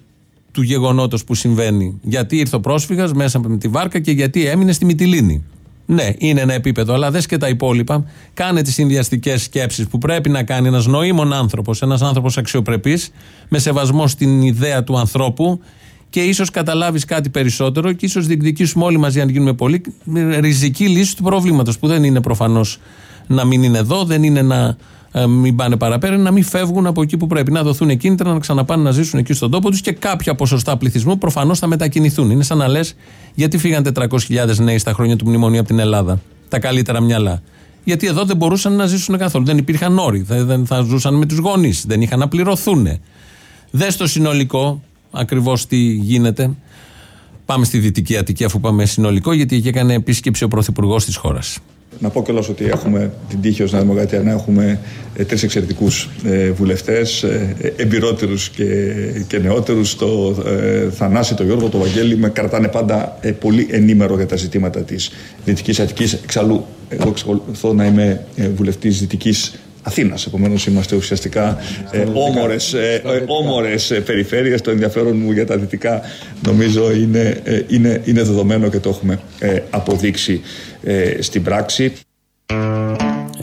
του γεγονότος που συμβαίνει. Γιατί ήρθε ο πρόσφυγας μέσα με τη βάρκα και γιατί έμεινε στη Μυτιλίνη. Ναι, είναι ένα επίπεδο, αλλά δες και τα υπόλοιπα. Κάνε τις συνδυαστικές σκέψεις που πρέπει να κάνει ένας νοήμων άνθρωπος, ένας άνθρωπος αξιοπρεπής, με σεβασμό στην ιδέα του ανθρώπου και ίσως καταλάβεις κάτι περισσότερο και ίσως διεκδικήσουμε όλοι μαζί, αν γίνουμε πολύ, ριζική λύση του προβλήματος που δεν είναι προφανώς να μην είναι εδώ, δεν είναι να ε, μην πάνε παραπέρα, είναι να μην φεύγουν από εκεί που πρέπει. Να δοθούν κίνητρα να ξαναπάνε να ζήσουν εκεί στον τόπο τους και κάποια ποσοστά πληθυσμού προφανώς θα μετακινηθούν. Είναι σαν να λες, γιατί φύγαν 400.000 νέοι στα χρόνια του μνημονίου από την Ελλάδα. Τα καλύτερα μυαλά; Γιατί εδώ δεν μπορούσαν να ζήσουν καθόλου. Δεν υπήρχαν όροι. Δεν θα ζούσαν με τους γονείς. Δεν είχαν να πληρωθούν. Δες στο συνολικό ακριβώς τι γίνεται. Πάμε στη Δυτική Αττική, αφού πάμε συνολικό, γιατί εκεί έκανε επίσκεψη ο Πρωθυπουργός της χώρας. Να πω κιόλας ότι έχουμε την τύχη ως Νέα Δημοκρατία να έχουμε ε, τρεις εξαιρετικούς ε, βουλευτές, ε, εμπειρότερους και, και νεότερους, το ε, Θανάση, το Γιώργο, το Βαγγέλη, με κρατάνε πάντα ε, πολύ ενήμερο για τα ζητήματα της Δυτικής Αττικής. Εξαλλού, εγώ εξακολουθώ να είμαι ε, βουλευτής Δυτικής Αθήνας. Επομένως είμαστε ουσιαστικά ε, όμορες, ε, ε, όμορες ε, περιφέρειες. Το ενδιαφέρον μου για τα δυτικά νομίζω είναι, ε, είναι, είναι δεδομένο και το έχουμε ε, αποδείξει ε, στην πράξη.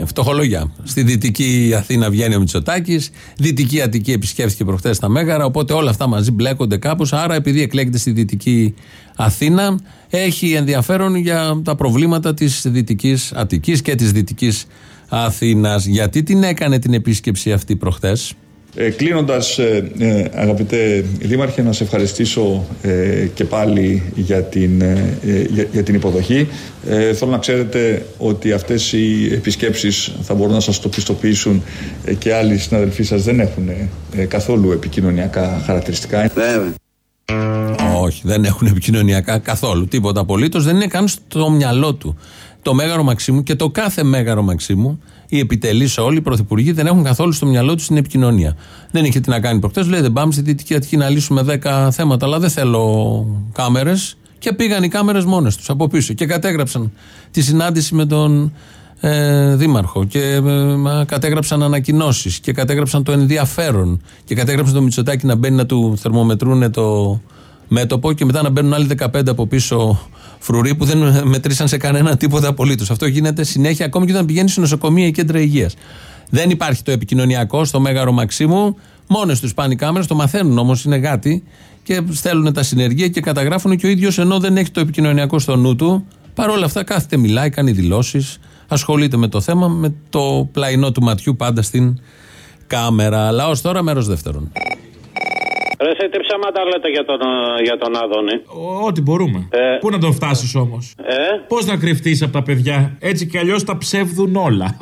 Ε, Φτωχολογιά. Στη δυτική Αθήνα βγαίνει ο Μητσοτάκης. Δυτική Αττική επισκέφθηκε προχθές τα Μέγαρα. Οπότε όλα αυτά μαζί μπλέκονται κάπως. Άρα, επειδή εκλέγεται στη δυτική Αθήνα, έχει ενδιαφέρον για τα προβλήματα της δυτικής Αττικής και της δυτικής Αθήνας. Γιατί την έκανε την επίσκεψη αυτή προχθές; Ε, Κλείνοντας, ε, ε, αγαπητέ Δήμαρχε, να σε ευχαριστήσω ε, και πάλι για την, ε, για, για την υποδοχή. Ε, θέλω να ξέρετε ότι αυτές οι επισκέψεις θα μπορούν να σας το πιστοποιήσουν ε, και άλλοι συναδελφοί σας δεν έχουν ε, καθόλου επικοινωνιακά χαρακτηριστικά. Όχι, δεν έχουν επικοινωνιακά καθόλου. Τίποτα απολύτως. Δεν είναι καν στο μυαλό του. Το Μέγαρο Μαξίμου και το κάθε Μέγαρο Μαξίμου, οι επιτελείς όλοι, οι πρωθυπουργοί δεν έχουν καθόλου στο μυαλό τους την επικοινωνία. Δεν είχε τι να κάνει προχτές. Λέει δεν πάμε στη Δυτική Αττική να λύσουμε 10 θέματα, αλλά δεν θέλω κάμερες. Και πήγαν οι κάμερες μόνες τους από πίσω και κατέγραψαν τη συνάντηση με τον ε, δήμαρχο και ε, μα κατέγραψαν ανακοινώσεις και κατέγραψαν το ενδιαφέρον και κατέγραψαν το Μητσοτάκι να μπαίνει να του θερμομετρούν το μέτωπο και μετά να μπαίνουν άλλοι 15 από πίσω φρουροί που δεν μετρήσαν σε κανένα τίποτα απολύτως. Αυτό γίνεται συνέχεια ακόμη και όταν πηγαίνει σε νοσοκομεία ή κέντρα υγείας. Δεν υπάρχει το επικοινωνιακό στο Μέγαρο Μαξίμου. Μόνες τους πάνε οι κάμερες, το μαθαίνουν όμως, είναι γάτι και στέλνουν τα συνεργεία και καταγράφουν και ο ίδιος ενώ δεν έχει το επικοινωνιακό στο νου του. Παρ' όλα αυτά κάθεται, μιλάει, κάνει δηλώσεις, ασχολείται με το θέμα, με το πλαϊνό του ματιού πάντα στην κάμερα. Αλλά ω τώρα μέρος δεύτερον. Ρε, σε τι ψέματα λέτε για τον, ε, για τον Άδωνη; Ό,τι μπορούμε. Ε. Πού να τον φτάσεις όμως; Ε, Πώς να κρυφτείς από τα παιδιά; Έτσι κι αλλιώς τα ψεύδουν όλα.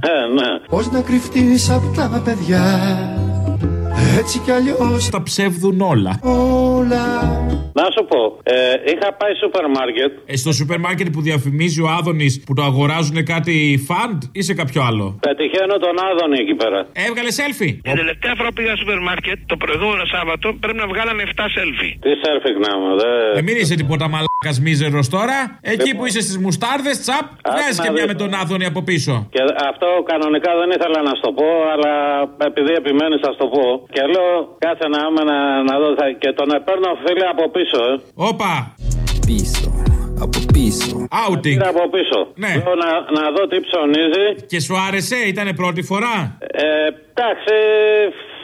ε, ναι. Πώς να κρυφτείς από τα παιδιά; Έτσι κι αλλιώς τα ψεύδουν όλα. όλα Να σου πω, ε, είχα πάει σούπερ μάρκετ. Ε, στο σούπερ μάρκετ που διαφημίζει ο Άδωνης που το αγοράζουν κάτι φαντ ή σε κάποιο άλλο; Πετυχαίνω τον Άδωνη εκεί πέρα. Έβγαλε selfie. Την τελευταία φορά που πήγα στο σούπερ μάρκετ, το προηγούμενο Σάββατο, πρέπει να βγάλαμε 7 selfie. Τι σέλφι γνώμη, δε. Ε, μην είσαι τίποτα μαλάκας μίζερος τώρα. Εκεί που είσαι στις μουστάρδες, τσαπ, βγάζεις να και μια δεις. με τον Άδωνη από πίσω. Και αυτό κανονικά δεν ήθελα να σου το πω, αλλά επειδή επιμένεις θα σου το πω. Και λέω, κάτσε να, είμαι να, να δω. θα- Και τον παίρνω φίλε από πίσω, ε. Όπα! πίσω, από πίσω. Outing. Πήρα από πίσω. Ναι. Λέω να, να δω τι ψωνίζει. Και σου άρεσε, ήταν πρώτη φορά; Ε, εντάξει,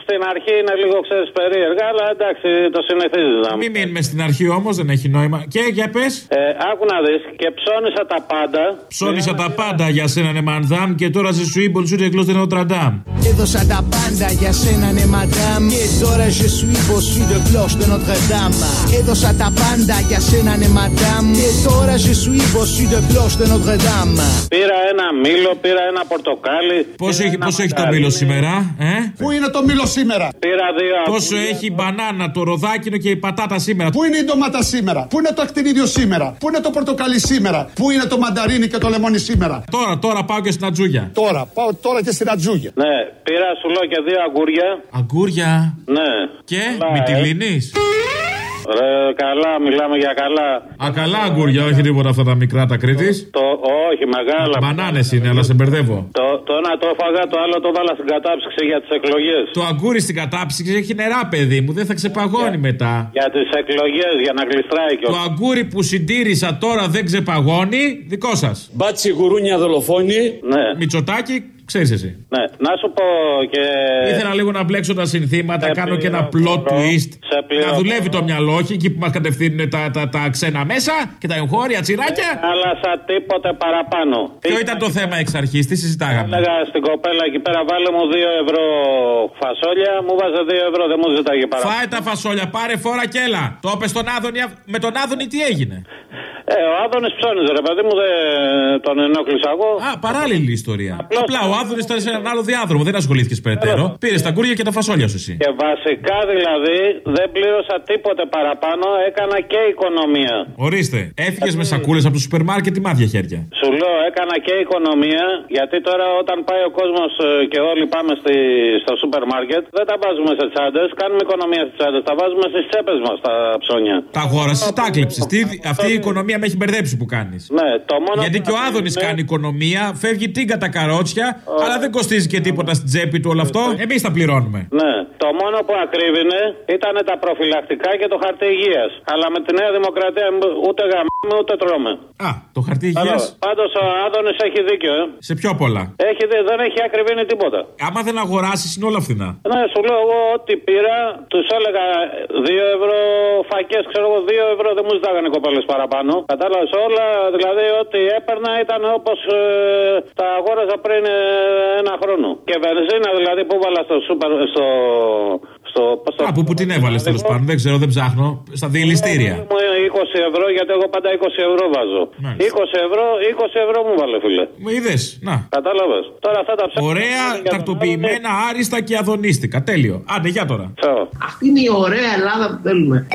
στην αρχή είναι λίγο ξέρεις περίεργα, αλλά εντάξει, το συνηθίζεις να Μην μείνουμε στην αρχή όμως, δεν έχει νόημα. Και για πες. Ε, άκου να δεις και ψώνισα τα πάντα. Ψώνισα τα πάντα για σένα, ναι, Μανδάμ, και τώρα σε σου είπα σου εκλώ την Νοτραντάμ. Έδωσα τα πάντα για σένα ναι μαντάμ Και τώρα je suis bossu de cloche de Notre Dame Έδωσα τα πάντα για σένα ναι μαντάμ Και τώρα je suis bossu de cloche de Notre Dame Πήρα ένα μήλο, πήρα ένα πορτοκάλι. Πόσο έχει, πόσο έχει το μήλο σήμερα, ε; Πού είναι το μήλο σήμερα. Πήρα δύο Πόσο έχει η μπανάνα, το ροδάκινο και η πατάτα σήμερα. Πού είναι η ντομάτα σήμερα; Πού είναι το ακτινίδιο σήμερα; Πού είναι το πορτοκαλί σήμερα; Πού είναι το μανταρίνι και το λεμόνι σήμερα; Τώρα, τώρα πάω και στην ατζούγια. Τώρα, πάω τώρα και στην ατζούγια. Ναι, πήρα σου λέω και δύο αγκούρια. Αγκούρια. Ναι. Και, Καλά, μη τη ε. λύνεις. Ρε, καλά, μιλάμε για καλά. Α, καλά αγκούρια, όχι τίποτα αυτά τα μικρά τα κρίτη. Το, όχι, μεγάλα. Μπανάνες είναι, αλλά σε μπερδεύω. Το, το ένα το έφαγα, το άλλο το βάλα στην κατάψυξη για τις εκλογές. Το αγκούρι στην κατάψυξη έχει νερά, παιδί μου, δεν θα ξεπαγώνει μετά. Για τις εκλογές, για να γλιστράει και Το αγκούρι που συντήρησα τώρα δεν ξεπαγώνει, δικό σας. Μπάτσι γουρούνια δολοφόνη. Ναι. Μητσοτάκι, ξέρεις εσύ. Ναι, να σου πω και. Ήθελα λίγο να μπλέξω τα συνθήματα, κάνω και ένα plot twist. Να δουλεύει το μυαλό, όχι εκεί που μας κατευθύνουν τα, τα, τα ξένα μέσα και τα εγχώρια τσιράκια. Αλλά σαν τίποτε παραπάνω. Ποιο ήταν το θέμα εξ αρχής, τι συζητάγαμε; Έλεγα στην κοπέλα εκεί πέρα, βάλε μου 2 ευρώ φασόλια, μου βάζε 2 ευρώ, δεν μου ζητάγε παραπάνω. Φάε τα φασόλια, πάρε φόρα και έλα. Το είπε στον Άδωνη, με τον Άδωνη τι έγινε; Ε, ο Άδωνης ψώνιζε, ρε παιδί μου, δεν τον ενόχλησα εγώ. Α, παράλληλη ιστορία. Απλά ο Άδωνη ήταν σε έναν άλλο διάδρομο, δεν ασχολήθηκες περαιτέρω. Πήρες τα κούρια και τα φασόλια σου εσύ. Και βασικά δηλαδή δεν πλήρωσα τίποτε παραπάνω, έκανα και οικονομία. Ορίστε, έφυγες με σακούλες από το σούπερ μάρκετ ή μάτια χέρια. Σου λέω, έκανα και οικονομία, γιατί τώρα όταν πάει ο κόσμος και όλοι πάμε στη, στο σούπερ μάρκετ, δεν τα βάζουμε σε τσάντες, κάνουμε οικονομία στις τσάντες, τα βάζουμε στις τσέπες μας τα ψώνια. Τα αγόρασες, τα κλέψε. Αυτή η οικονομία με έχει μπερδέψει που κάνεις. Ναι, το μόνο Γιατί που και ο θα Άδωνης είναι- κάνει οικονομία, φεύγει τίγκα τα καρότσια, αλλά δεν κοστίζει και τίποτα στην τσέπη του όλο αυτό. Εμείς τα πληρώνουμε. Ναι, το μόνο που ακρίβεινε ήταν τα προφυλακτικά και το χαρτί υγείας. Αλλά με τη Νέα Δημοκρατία ούτε γαμάμε ούτε τρώμε. Α, το χαρτί υγείας; Πάντως ο Άδωνης έχει δίκιο, ε. Σε πιο πολλά. Έχει, δει- δεν έχει ακριβήνει τίποτα. Άμα δεν αγοράσεις, είναι όλα φθηνά. Ναι, σου λέω εγώ ό,τι πήρα, τους έλεγα 2 ευρώ φακές, ξέρω εγώ, 2 ευρώ δεν μου ζητάγανε κοπέλες παραπάνω. Κατάλαβες όλα, δηλαδή ό,τι έπαιρνα ήταν όπως τα αγόραζα πριν ε, ένα χρόνο. Και βενζίνα δηλαδή που βάλα στο σούπερ. Στο, στο, στο, Α, που, που την έβαλες τέλος πάντων, δεν ξέρω, δεν ψάχνω. Στα διελιστήρια. Μου 20 ευρώ γιατί εγώ πάντα 20 ευρώ βάζω. 20 ευρώ, 20 ευρώ μου βάλε φίλε. Μου είδες. Να. Κατάλαβες. Τώρα αυτά τα ψάχνω. Ωραία, τακτοποιημένα, άριστα και αδονίστικα. Τέλειο. Άντε, για τώρα. Αυτή είναι η ωραία Ελλάδα που θέλουμε.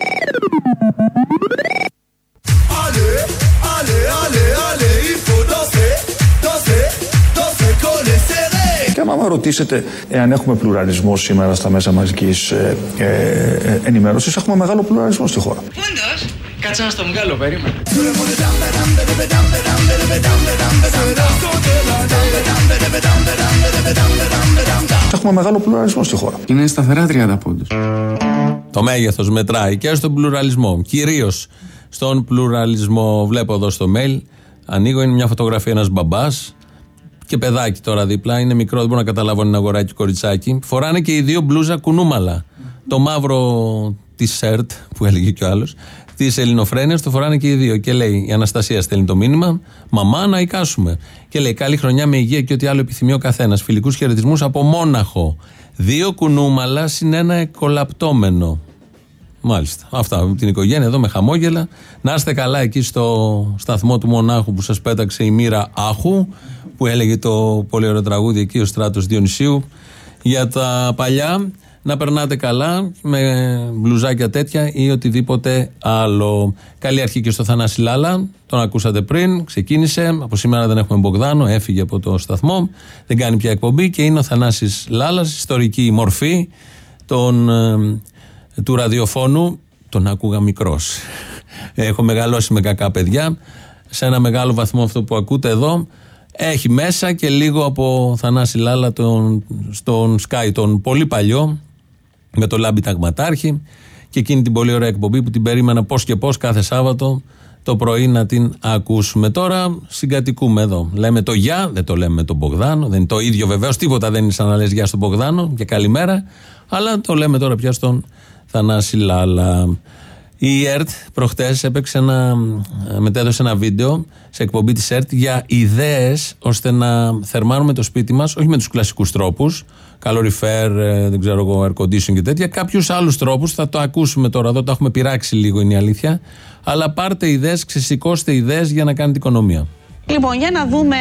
Και άμα ρωτήσετε εάν έχουμε πλουραλισμό σήμερα στα μέσα μαζικής ε, ε, ε, ενημέρωσης, έχουμε μεγάλο πλουραλισμό στη χώρα. Όντως. Κάτσε να στο βγάλω, περίμενε. Έχουμε μεγάλο πλουραλισμό στη χώρα. Είναι σταθερά 30 πόντους. Το μέγεθος μετράει και στον πλουραλισμό. Κυρίως στον πλουραλισμό. Βλέπω εδώ στο mail. Ανοίγω, είναι μια φωτογραφία ένας μπαμπάς και παιδάκι τώρα δίπλα. Είναι μικρό, δεν μπορώ να καταλάβω αν είναι αγοράκι κοριτσάκι. Φοράνε και οι δύο μπλούζα κουνούμαλα. Το μαύρο τη σερτ που έλεγε και ο άλλος. Της Ελληνοφρένειας το φοράνε και οι δύο. Και λέει: Η Αναστασία στέλνει το μήνυμα. Μαμά, να εικάσουμε. Και λέει: Καλή χρονιά με υγεία και ό,τι άλλο επιθυμεί ο καθένας. Φιλικούς χαιρετισμούς από Μόναχο. Δύο κουνούμαλα συν ένα εκολαπτώμενο. Μάλιστα. Αυτά από την οικογένεια εδώ με χαμόγελα. Να είστε καλά εκεί στο σταθμό του Μονάχου που σας πέταξε η μοίρα Άχου, που έλεγε το πολύ ωραίο τραγούδι εκεί ο στράτος Διονυσίου για τα παλιά. Να περνάτε καλά με μπλουζάκια τέτοια ή οτιδήποτε άλλο. Καλή αρχή και στο Θανάση Λάλα. Τον ακούσατε πριν. Ξεκίνησε. Από σήμερα δεν έχουμε Μπογδάνο. Έφυγε από το σταθμό. Δεν κάνει πια εκπομπή και είναι ο Θανάσης Λάλας, ιστορική μορφή των, ε, του ραδιοφώνου. Τον άκουγα μικρός. Έχω μεγαλώσει με κακά παιδιά. Σε ένα μεγάλο βαθμό αυτό που ακούτε εδώ έχει μέσα και λίγο από Θανάση Λάλα τον, στον Sky, τον πολύ παλιό, με το Λάμπη Ταγματάρχη και εκείνη την πολύ ωραία εκπομπή που την περίμενα πώς και πώς κάθε Σάββατο το πρωί να την ακούσουμε. Τώρα συγκατοικούμε εδώ. Λέμε το γεια, δεν το λέμε με τον Μπογδάνο. Δεν είναι το ίδιο βεβαίως. Τίποτα δεν είναι σαν να λες γεια στον Μπογδάνο και καλημέρα. Αλλά το λέμε τώρα πια στον Θανάση Λάλα. Η ΕΡΤ προχτές έπαιξε ένα, μετέδωσε ένα βίντεο σε εκπομπή της ΕΡΤ για ιδέες ώστε να θερμάνουμε το σπίτι μας, όχι με τους κλασικούς τρόπους, καλοριφέρ, ε, δεν ξέρω εγώ, air condition και τέτοια, κάποιους άλλους τρόπους. Θα το ακούσουμε τώρα εδώ, το έχουμε πειράξει λίγο, είναι η αλήθεια. Αλλά πάρτε ιδέες, ξεσηκώστε ιδέες για να κάνετε οικονομία. Λοιπόν, για να δούμε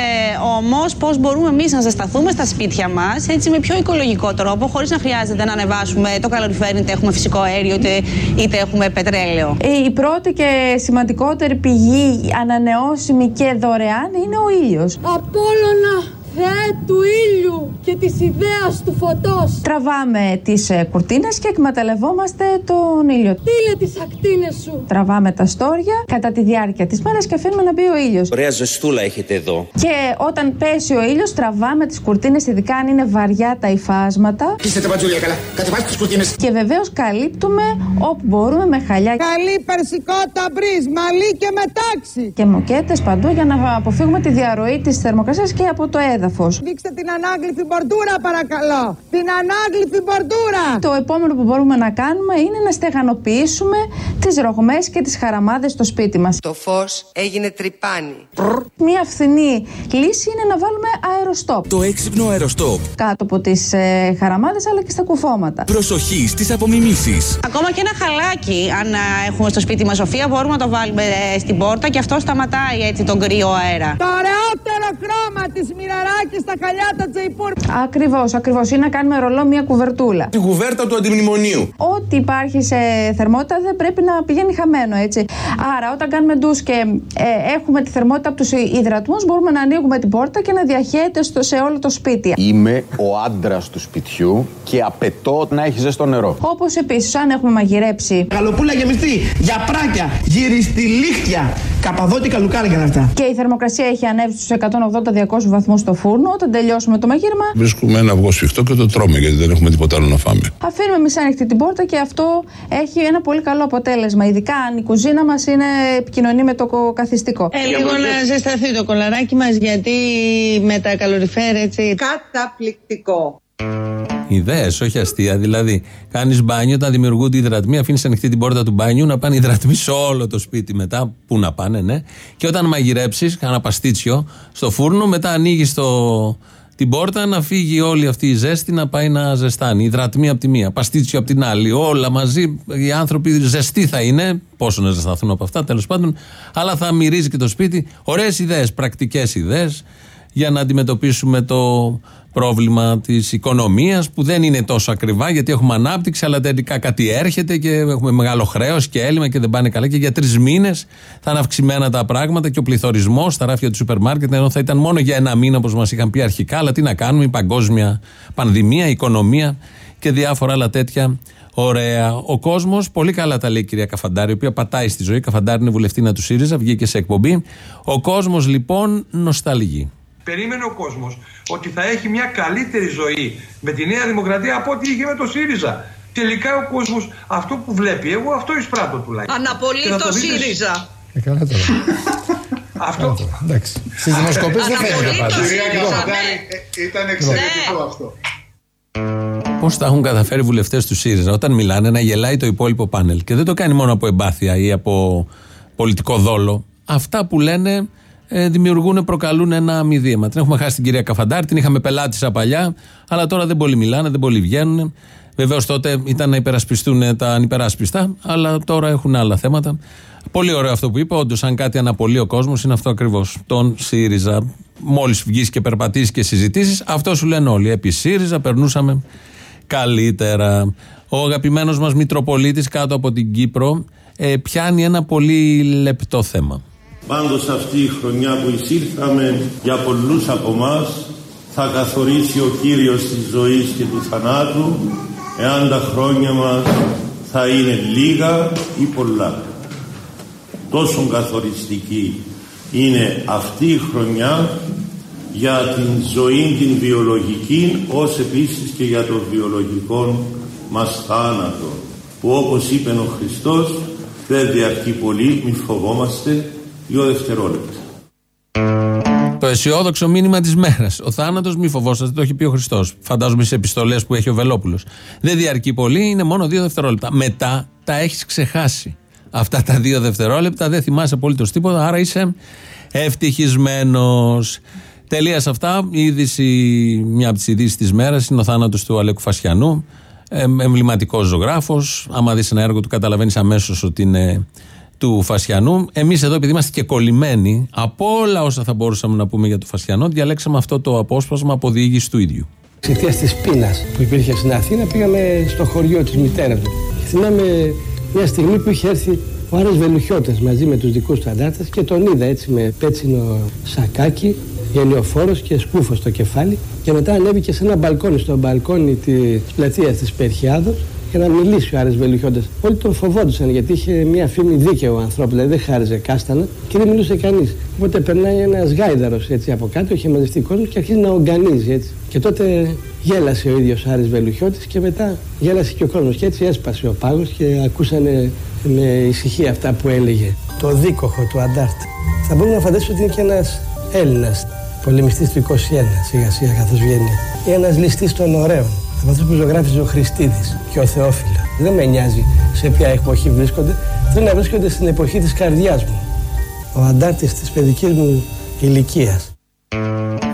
όμως πώς μπορούμε εμείς να ζεσταθούμε στα σπίτια μας έτσι με πιο οικολογικό τρόπο, χωρίς να χρειάζεται να ανεβάσουμε το καλοριφέρ, είτε έχουμε φυσικό αέριο, είτε, είτε έχουμε πετρέλαιο. Ε, η πρώτη και σημαντικότερη πηγή ανανεώσιμη και δωρεάν είναι ο ήλιος. Απόλωνα! Θεέ του ήλιου και της ιδέας του φωτός. Τραβάμε τις ε, κουρτίνες και εκμεταλλευόμαστε τον ήλιο. Τίλε τις ακτίνες σου. Τραβάμε τα στόρια κατά τη διάρκεια της μέρας και αφήνουμε να μπει ο ήλιος. Ωραία ζεστούλα έχετε εδώ. Και όταν πέσει ο ήλιος τραβάμε τις κουρτίνες ειδικά αν είναι βαριά τα υφάσματα. Είστε τα μπατζούλια καλά. Κατεβάστε τις κουρτίνες. Και βεβαίως καλύπτουμε όπου μπορούμε με χαλιά. Καλή περσικό ταμπρίζ, μαλλί και μετάξι. Και μοκέτες παντού για να αποφύγουμε τη διαρροή της θερμοκρασίας και από το έδαφος έδαφο. Δείξτε την ανάγλυφη μπορτούρα, παρακαλώ. Την ανάγλυφη μπορτούρα. Το επόμενο που μπορούμε να κάνουμε είναι να στεγανοποιήσουμε τις ρογμές και τις χαραμάδες στο σπίτι μας. Το φως έγινε τρυπάνι. Μία φθηνή λύση είναι να βάλουμε αεροστόπ. Το έξυπνο αεροστόπ. Κάτω από τις ε, χαραμάδες αλλά και στα κουφώματα. Προσοχή στις απομιμήσεις. Ακόμα και ένα χαλάκι, αν έχουμε στο σπίτι μας σοφία, μπορούμε να το βάλουμε ε, στην πόρτα και αυτό σταματάει έτσι τον κρύο αέρα. Το ωραιότερο χρώμα της μοιραράς και στα χαλιάτα Τζεϊπούρ. Ακριβώς, ακριβώς. Είναι να κάνουμε ρολό μια κουβερτούλα. Την κουβέρτα του αντιμνημονίου. Ό,τι υπάρχει σε θερμότητα δεν πρέπει να πηγαίνει χαμένο, έτσι. Άρα, όταν κάνουμε ντους και ε, έχουμε τη θερμότητα από τους υδρατμούς, μπορούμε να ανοίγουμε την πόρτα και να διαχέεται στο, σε όλο το σπίτι. Είμαι ο άντρας του σπιτιού και απαιτώ να έχει ζεστό νερό. Όπως επίσης, αν έχουμε μαγειρέψει. Καλοπούλα γεμιστή, για πράκια, γυριστηλίχτια, καπαδότικα λουκάρια αυτά. Και η θερμοκρασία έχει ανέβει στους 180-200 βαθμούς στο φούρνο όταν τελειώσουμε το μαγείρεμα. Βρίσκουμε ένα αυγό σφιχτό και το τρώμε γιατί δεν έχουμε τίποτα άλλο να φάμε. Αφήνουμε μισάνοιχτη την πόρτα και αυτό έχει ένα πολύ καλό αποτέλεσμα. Ειδικά αν η κουζίνα μας είναι επικοινωνή με το καθιστικό. Ε, λίγο να ζεσταθεί το κολαράκι μας γιατί με τα καλοριφέρ έτσι. Καταπληκτικό. Ιδέες, όχι αστεία. Δηλαδή, κάνεις μπάνιο, όταν δημιουργούνται υδρατμοί, αφήνεις ανοιχτή την πόρτα του μπάνιου να πάνε υδρατμοί σε όλο το σπίτι μετά. Πού να πάνε, ναι. Και όταν μαγειρέψεις, κάνα παστίτσιο στο φούρνο, μετά ανοίγει την πόρτα να φύγει όλη αυτή η ζέστη να πάει να ζεστάνει. Υδρατμοί από τη μία, παστίτσιο από την άλλη. Όλα μαζί. Οι άνθρωποι ζεστοί θα είναι. Πόσο να ζεσταθούν από αυτά, τέλος πάντων. Αλλά θα μυρίζει και το σπίτι. Ωραίες ιδέες, πρακτικές ιδέες για να αντιμετωπίσουμε το πρόβλημα της οικονομίας που δεν είναι τόσο ακριβά γιατί έχουμε ανάπτυξη, αλλά τελικά κάτι έρχεται και έχουμε μεγάλο χρέος και έλλειμμα και δεν πάνε καλά. Και για τρεις μήνες θα είναι αυξημένα τα πράγματα και ο πληθωρισμός στα ράφια του σούπερ μάρκετ, ενώ θα ήταν μόνο για ένα μήνα όπως μας είχαν πει αρχικά. Αλλά τι να κάνουμε, η παγκόσμια πανδημία, η οικονομία και διάφορα άλλα τέτοια. Ωραία. Ο κόσμος, πολύ καλά τα λέει η κυρία Καφαντάρη, η οποία πατάει στη ζωή. Καφαντάρη είναι βουλευτήνα του ΣΥΡΙΖΑ, βγήκε σε εκπομπή. Ο κόσμος λοιπόν νοσταλγεί περίμενε ο κόσμος ότι θα έχει μια καλύτερη ζωή με τη Νέα Δημοκρατία από ό,τι είχε με το ΣΥΡΙΖΑ. Τελικά ο κόσμος αυτό που βλέπει, εγώ αυτό εισπράττω τουλάχιστον. Αναπολύτω ΣΥΡΙΖΑ. Ε, καλά τώρα. Αυτό. Εντάξει. Στις δημοσκοπήσει δεν φαίνεται πάντα. Ήταν εξαιρετικό αυτό. Πώς τα έχουν καταφέρει οι βουλευτές του ΣΥΡΙΖΑ όταν μιλάνε να γελάει το υπόλοιπο πάνελ. Και δεν το κάνει μόνο από εμπάθεια ή από πολιτικό δόλο. Αυτά που λένε ε, δημιουργούν, προκαλούν ένα αμυδίαμα. Την έχουμε χάσει την κυρία Καφαντάρ, την είχαμε πελάτησα παλιά, αλλά τώρα δεν πολύ μιλάνε, δεν πολύ βγαίνουν. Βεβαίως τότε ήταν να υπερασπιστούν τα ανυπεράσπιστα, αλλά τώρα έχουν άλλα θέματα. Πολύ ωραίο αυτό που είπα. Όντως, αν κάτι αναπολύει ο κόσμος, είναι αυτό ακριβώς. Τον ΣΥΡΙΖΑ. Μόλις βγεις και περπατήσεις και συζητήσεις, αυτό σου λένε όλοι. Επί ΣΥΡΙΖΑ περνούσαμε καλύτερα. Ο αγαπημένος μας Μητροπολίτης κάτω από την Κύπρο ε, πιάνει ένα πολύ λεπτό θέμα. Πάντως αυτή η χρονιά που εισήλθαμε για πολλούς από εμά θα καθορίσει ο Κύριος της ζωής και του θανάτου εάν τα χρόνια μας θα είναι λίγα ή πολλά. Τόσο καθοριστική είναι αυτή η χρονιά για την ζωή την βιολογική ως επίσης και για το βιολογικό μας θάνατο που όπως είπε ο Χριστός Δεν διαρκεί πολύ, μη φοβόμαστε, δύο δευτερόλεπτα. Το αισιόδοξο μήνυμα της μέρας. Ο θάνατος, μη φοβόσαστε, το έχει πει ο Χριστός. Φαντάζομαι σε επιστολές που έχει ο Βελόπουλος. Δεν διαρκεί πολύ, είναι μόνο δύο δευτερόλεπτα. Μετά τα έχεις ξεχάσει. Αυτά τα δύο δευτερόλεπτα δεν θυμάσαι απολύτως τίποτα, άρα είσαι ευτυχισμένος. Τελείας σε αυτά. Η είδηση, μια από τις ειδήσεις της μέρας είναι ο θάνατος του Αλέκου Φασιανού. Ε, Εμβληματικός ζωγράφος. Άμα δεις ένα έργο του, καταλαβαίνεις αμέσως ότι είναι του Φασιανού. Εμείς εδώ, επειδή είμαστε και κολλημένοι από όλα όσα θα μπορούσαμε να πούμε για το Φασιανό, διαλέξαμε αυτό το απόσπασμα από διήγηση του ίδιου. Εξαιτία της πείνας που υπήρχε στην Αθήνα, πήγαμε στο χωριό της μητέρας του. Και θυμάμαι μια στιγμή που είχε έρθει ο Άρης Βελουχιώτας μαζί με τους δικούς του αντάρτες και τον είδα έτσι με πέτσινο σακάκι, γελιοφόρος και σκούφος στο κεφάλι και μετά ανέβηκε σε ένα μπαλκόνι, στο μπαλκόνι της πλατείας της Περχιάδος για να μιλήσει ο Άρης Βελουχιώτας. Όλοι τον φοβόντουσαν γιατί είχε μια φήμη δίκαιο ανθρώπου, δηλαδή δεν χάριζε κάστανα και δεν μιλούσε κανείς. Οπότε περνάει ένας γάιδαρος έτσι από κάτω, είχε μαζευτεί κόσμος και αρχίζει να ογκανίζει έτσι. Και τότε γέλασε ο ίδιος Άρης Βελουχιώτης και μετά γέλασε και ο κόσμος και έτσι έσπασε ο πάγος και ακούσανε με ησυχία αυτά που έλεγε. Το δίκοχο του Αντάρτη. Θα μπορούμε να φανταστούμε ότι είναι και ένας Έλληνας πολεμιστής του 21 σιγά σιγά καθώς βγαίνει. Ή ένας ληστής των ωραίων. Από αυτούς που ζωγράφιζε ο Χριστίδης και ο Θεόφιλος. Δεν με νοιάζει σε ποια εποχή βρίσκονται. Θέλω να βρίσκονται στην εποχή της καρδιάς μου. Ο αντάρτης της παιδικής μου ηλικίας.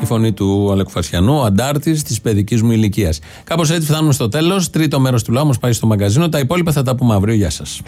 Η φωνή του Αλέκου Φασιανού, αντάρτης της παιδικής μου ηλικίας. Κάπως έτσι φτάνουμε στο τέλος. Τρίτο μέρος του λαού μας πάει στο μαγκαζίνο. Τα υπόλοιπα θα τα πούμε αύριο. Γεια σας.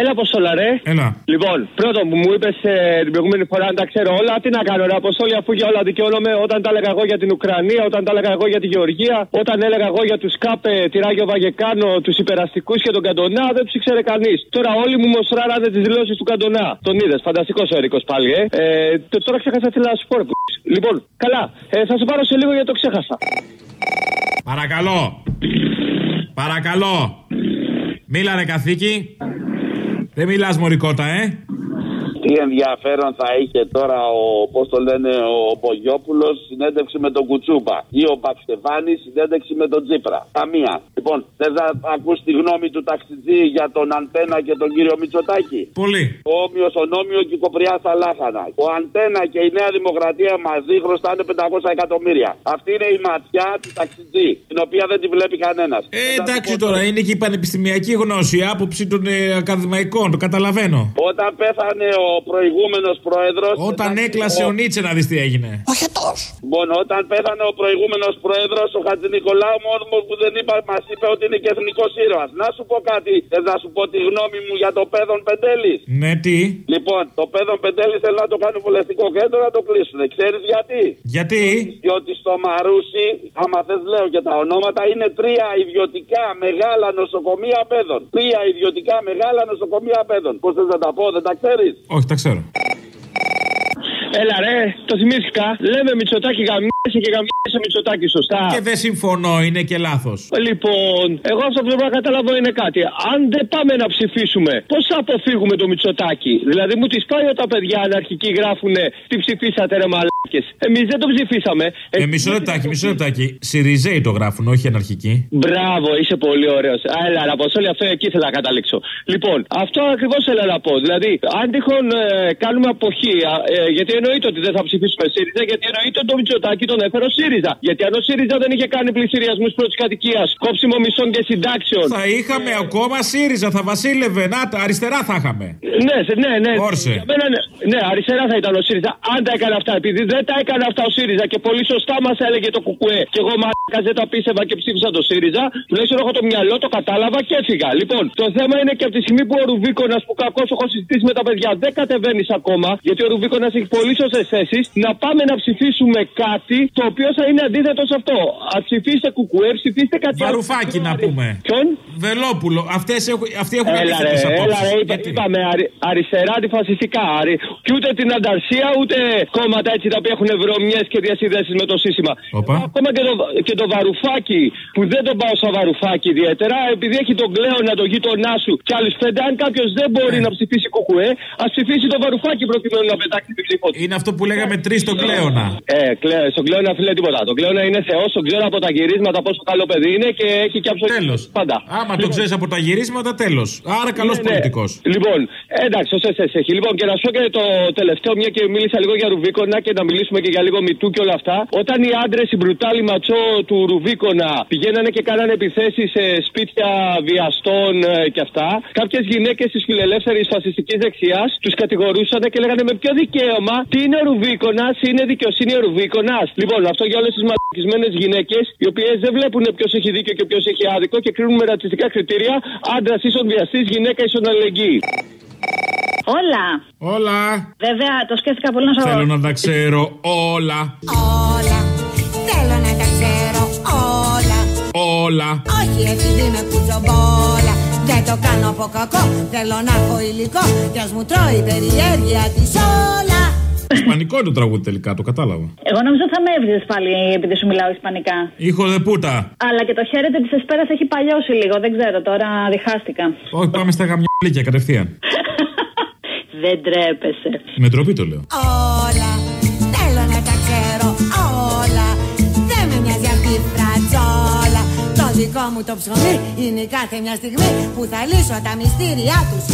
Έλα, Αποστόλα, ρε. Έλα. Λοιπόν, πρώτον που μου είπες ε, την προηγούμενη φορά να τα ξέρω όλα, τι να κάνω, ρε Αποστόλη, αφού για όλα δικαιώνομαι όταν τα έλεγα εγώ για την Ουκρανία, όταν τα έλεγα εγώ για τη Γεωργία, όταν έλεγα εγώ για τους ΚΑΠΕ, τη Ράγιο Βαγεκάνο, τους υπεραστικούς και τον Καντονά, δεν τους ήξερε κανείς. Τώρα όλοι μου μοσράρανε τις δηλώσεις του Καντονά. Τον είδες, φανταστικός ο Ερικό πάλι, ε. ε τ- τώρα ξέχασα τι να σου πω, ρε, που- Λοιπόν, καλά, ε, θα σε πάρω σε λίγο γιατί το ξέχασα. Παρακαλώ. Παρακαλώ. Μίλανε καθήκη. Δεν μιλάς μωρικότα, ε. Τι ενδιαφέρον θα είχε τώρα ο, πώς το λένε, ο Μπογιόπουλος συνέντευξη με τον Κουτσούπα ή ο Παπστεφάνη συνέντευξη με τον Τζίπρα. Καμία. Λοιπόν, θες να ακούς τη γνώμη του ταξιτζή για τον Αντένα και τον κύριο Μητσοτάκη; Πολύ. Ο Όμοιο, ο Νόμιος και η Κοπριά στα Λάχανα. Ο Αντένα και η Νέα Δημοκρατία μαζί χρωστάνε 500 εκατομμύρια. Αυτή είναι η ματιά του ταξιτζή, την οποία δεν τη βλέπει κανένας. Ε, εντάξει τώρα, είναι και η πανεπιστημιακή γνώση, η άποψη των ε, ακαδημαϊκών, το καταλαβαίνω. Όταν πέθανε ο προηγούμενος πρόεδρος. Όταν έκλασε ο Νίτσε να δεις τι έγινε. Λοιπόν, όταν πέθανε ο προηγούμενος πρόεδρος, ο Χατζη Νικολάου, μόνο που δεν είπα, μας είπε ότι είναι και εθνικός ήρωας. Να σου πω κάτι, θες να σου πω τη γνώμη μου για το παιδόν Πεντέλης; Ναι, τι; Λοιπόν, το παιδόν Πεντέλης θέλει να το κάνει βουλευτικό κέντρο να το κλείσουν. Ξέρεις γιατί; Γιατί; Διότι στο Μαρούσι, άμα θες λέω και τα ονόματα, είναι τρία ιδιωτικά μεγάλα νοσοκομεία παιδών. Τρία ιδιωτικά μεγάλα νοσοκομεία παιδών. Πώς θες να τα πω, δεν τα ξέρεις; Όχι, τα ξέρω. Έλα, ρε, το θυμήθηκα. Λέμε Μητσοτάκη γαμιέσαι και γαμιέσαι Μητσοτάκη, σωστά. Και δεν συμφωνώ, είναι και λάθος. Λοιπόν, εγώ αυτό που πρέπει να καταλάβω είναι κάτι. Αν δεν πάμε να ψηφίσουμε, πώς θα αποφύγουμε το Μητσοτάκη; Δηλαδή, μου τι πάει όταν παιδιά αναρχικοί γράφουνε τι ψηφίσατε, ρε μαλάκε. Εμείς δεν το ψηφίσαμε. Ε, μισό λεπτάκι, μισό λεπτάκι. Σιριζέοι το γράφουν, όχι αναρχικοί. Μπράβο, είσαι πολύ ωραίος. Έλα, να πω όλοι αυτό εκεί ήθελα να καταλήξω. Λοιπόν, αυτό ακριβώς έλα να πω. Δηλαδή, αν τυχόν ε, κάνουμε αποχή, α, ε, γιατί εννοείται ότι δεν θα ψηφίσουμε ΣΥΡΙΖΑ, γιατί εννοείται ότι το Μητσοτάκι τον έφερε ο ΣΥΡΙΖΑ. Γιατί αν ο ΣΥΡΙΖΑ δεν είχε κάνει πλησιριασμού πρώτης κατοικίας, κόψιμο μισθών και συντάξεων. Θα είχαμε ακόμα ΣΥΡΙΖΑ, θα βασίλευε. Να, τα αριστερά θα είχαμε. Ναι, σε- ναι, ναι. Όρσε. Για μένα, ναι, ναι, αριστερά θα ήταν ο ΣΥΡΙΖΑ. Αν τα έκανε αυτά, επειδή δεν τα έκανε αυτά ο ΣΥΡΙΖΑ και πολύ σωστά μας έλεγε το Κουκουέ και εγώ μαλάκα δεν τα πίστευα και ψήφισα το ΣΥΡΙΖΑ, τουλάχιστον έχω το μυαλό, το κατάλαβα και έφυγα. Λοιπόν, το θέμα είναι και από τη στιγμή που ο Ρουβίκονας που κακώς έχω συζητήσει με τα παιδιά δεν κατεβαίνεις ακόμα, γιατί ο Ρουβίκονας έχει πολύ σωστές θέσεις, να πάμε να ψηφίσουμε κάτι το οποίο θα είναι αντίθετο σε αυτό. Α ψηφίσετε Κουκουέ, ψηφίστε κάτι άλλο. Βαρουφάκι να πούμε. Ποιον; Βελόπουλο. Αυτές έχουν, αυτοί έχουν Έλα ρε, αντίθετες έλα απόψεις. ρε, είπα, είπαμε αρι- αριστερά αντιφασιστικά. Αρι... Και ούτε την ανταρσία ούτε κόμματα έτσι τα τα οποία έχουν βρωμιέ και διασυνδέσεις με το σύστημα. Ακόμα και το, και το βαρουφάκι που δεν τον πάω σαν βαρουφάκι ιδιαίτερα, επειδή έχει τον κλέον το γείτονά σου και άλλους πέντε. Αν κάποιος δεν μπορεί να ψηφίσει κουκουέ, ας ψηφίσει το βαρουφάκι προκειμένου να πετάξει την ψήφο του. Είναι αυτό που λέγαμε τρεις στον κλέονα. Ε, κλέ, στον κλέονα φίλε τίποτα. Το κλέονα είναι θεός, τον ξέρω από τα γυρίσματα πόσο καλό παιδί είναι και έχει και absolute. Τέλος. Πάντα. Άμα το ξέρεις από τα γυρίσματα, τέλος. Άρα καλός Ναι, ναι. πολιτικός. Λοιπόν, εντάξει, όσο εσείς έχει. Λοιπόν, και να σου πω και το τελευταίο, μια και μίλησα λίγο για Ρουβίκονα και να μιλήσουμε και για λίγο μητού και όλα αυτά. Όταν οι άντρες, οι μπρουτάλοι ματσό του Ρουβίκονα πηγαίνανε και κάνανε επιθέσεις σε σπίτια βιαστών ε, και αυτά, κάποιες γυναίκες της φιλελεύθερη φασιστικής δεξιάς τους κατηγορούσαν και λέγανε με ποιο δικαίωμα; Τι είναι ο Ρουβίκονας, είναι δικαιοσύνη ο Ρουβίκονας; Λοιπόν, αυτό για όλες τις μαλακισμένες γυναίκες, οι οποίες δεν βλέπουν ποιος έχει δίκιο και ποιος έχει άδικο και κρίνουν με ρατσιστικά κριτήρια άντρας ίσον βιαστής, γυναίκα ίσον αλληλεγγύη. Όλα. Όλα. Βέβαια, το σκέφτηκα πολύ να σου Θέλω να τα ξέρω όλα. Όλα. Θέλω να τα ξέρω όλα. Όλα. Όχι επειδή με κουτσομπόλα. Δεν το κάνω από κακό. Θέλω να έχω υλικό. Κι ας μου τρώει η περιέργεια της όλα. Ισπανικό είναι το τραγούδι τελικά, το κατάλαβα. Εγώ νομίζω ότι θα με έβριζε πάλι επειδή σου μιλάω Ισπανικά. Ήχο δε πούτα. Αλλά και το χαίρετε της Εσπέρας έχει παλιώσει λίγο. Δεν ξέρω τώρα, διχάστηκα. Όχι, πάμε στα γαμιόλικια κατευθείαν. Δεν τρέπεσαι. Με ντροπή το λέω. Όλα θέλω να τα ξέρω όλα. Δεν με νοιάζει αυτή η φρατζόλα. Το δικό μου το ψωμί είναι κάθε μια στιγμή που θα λύσω τα μυστήριά τους.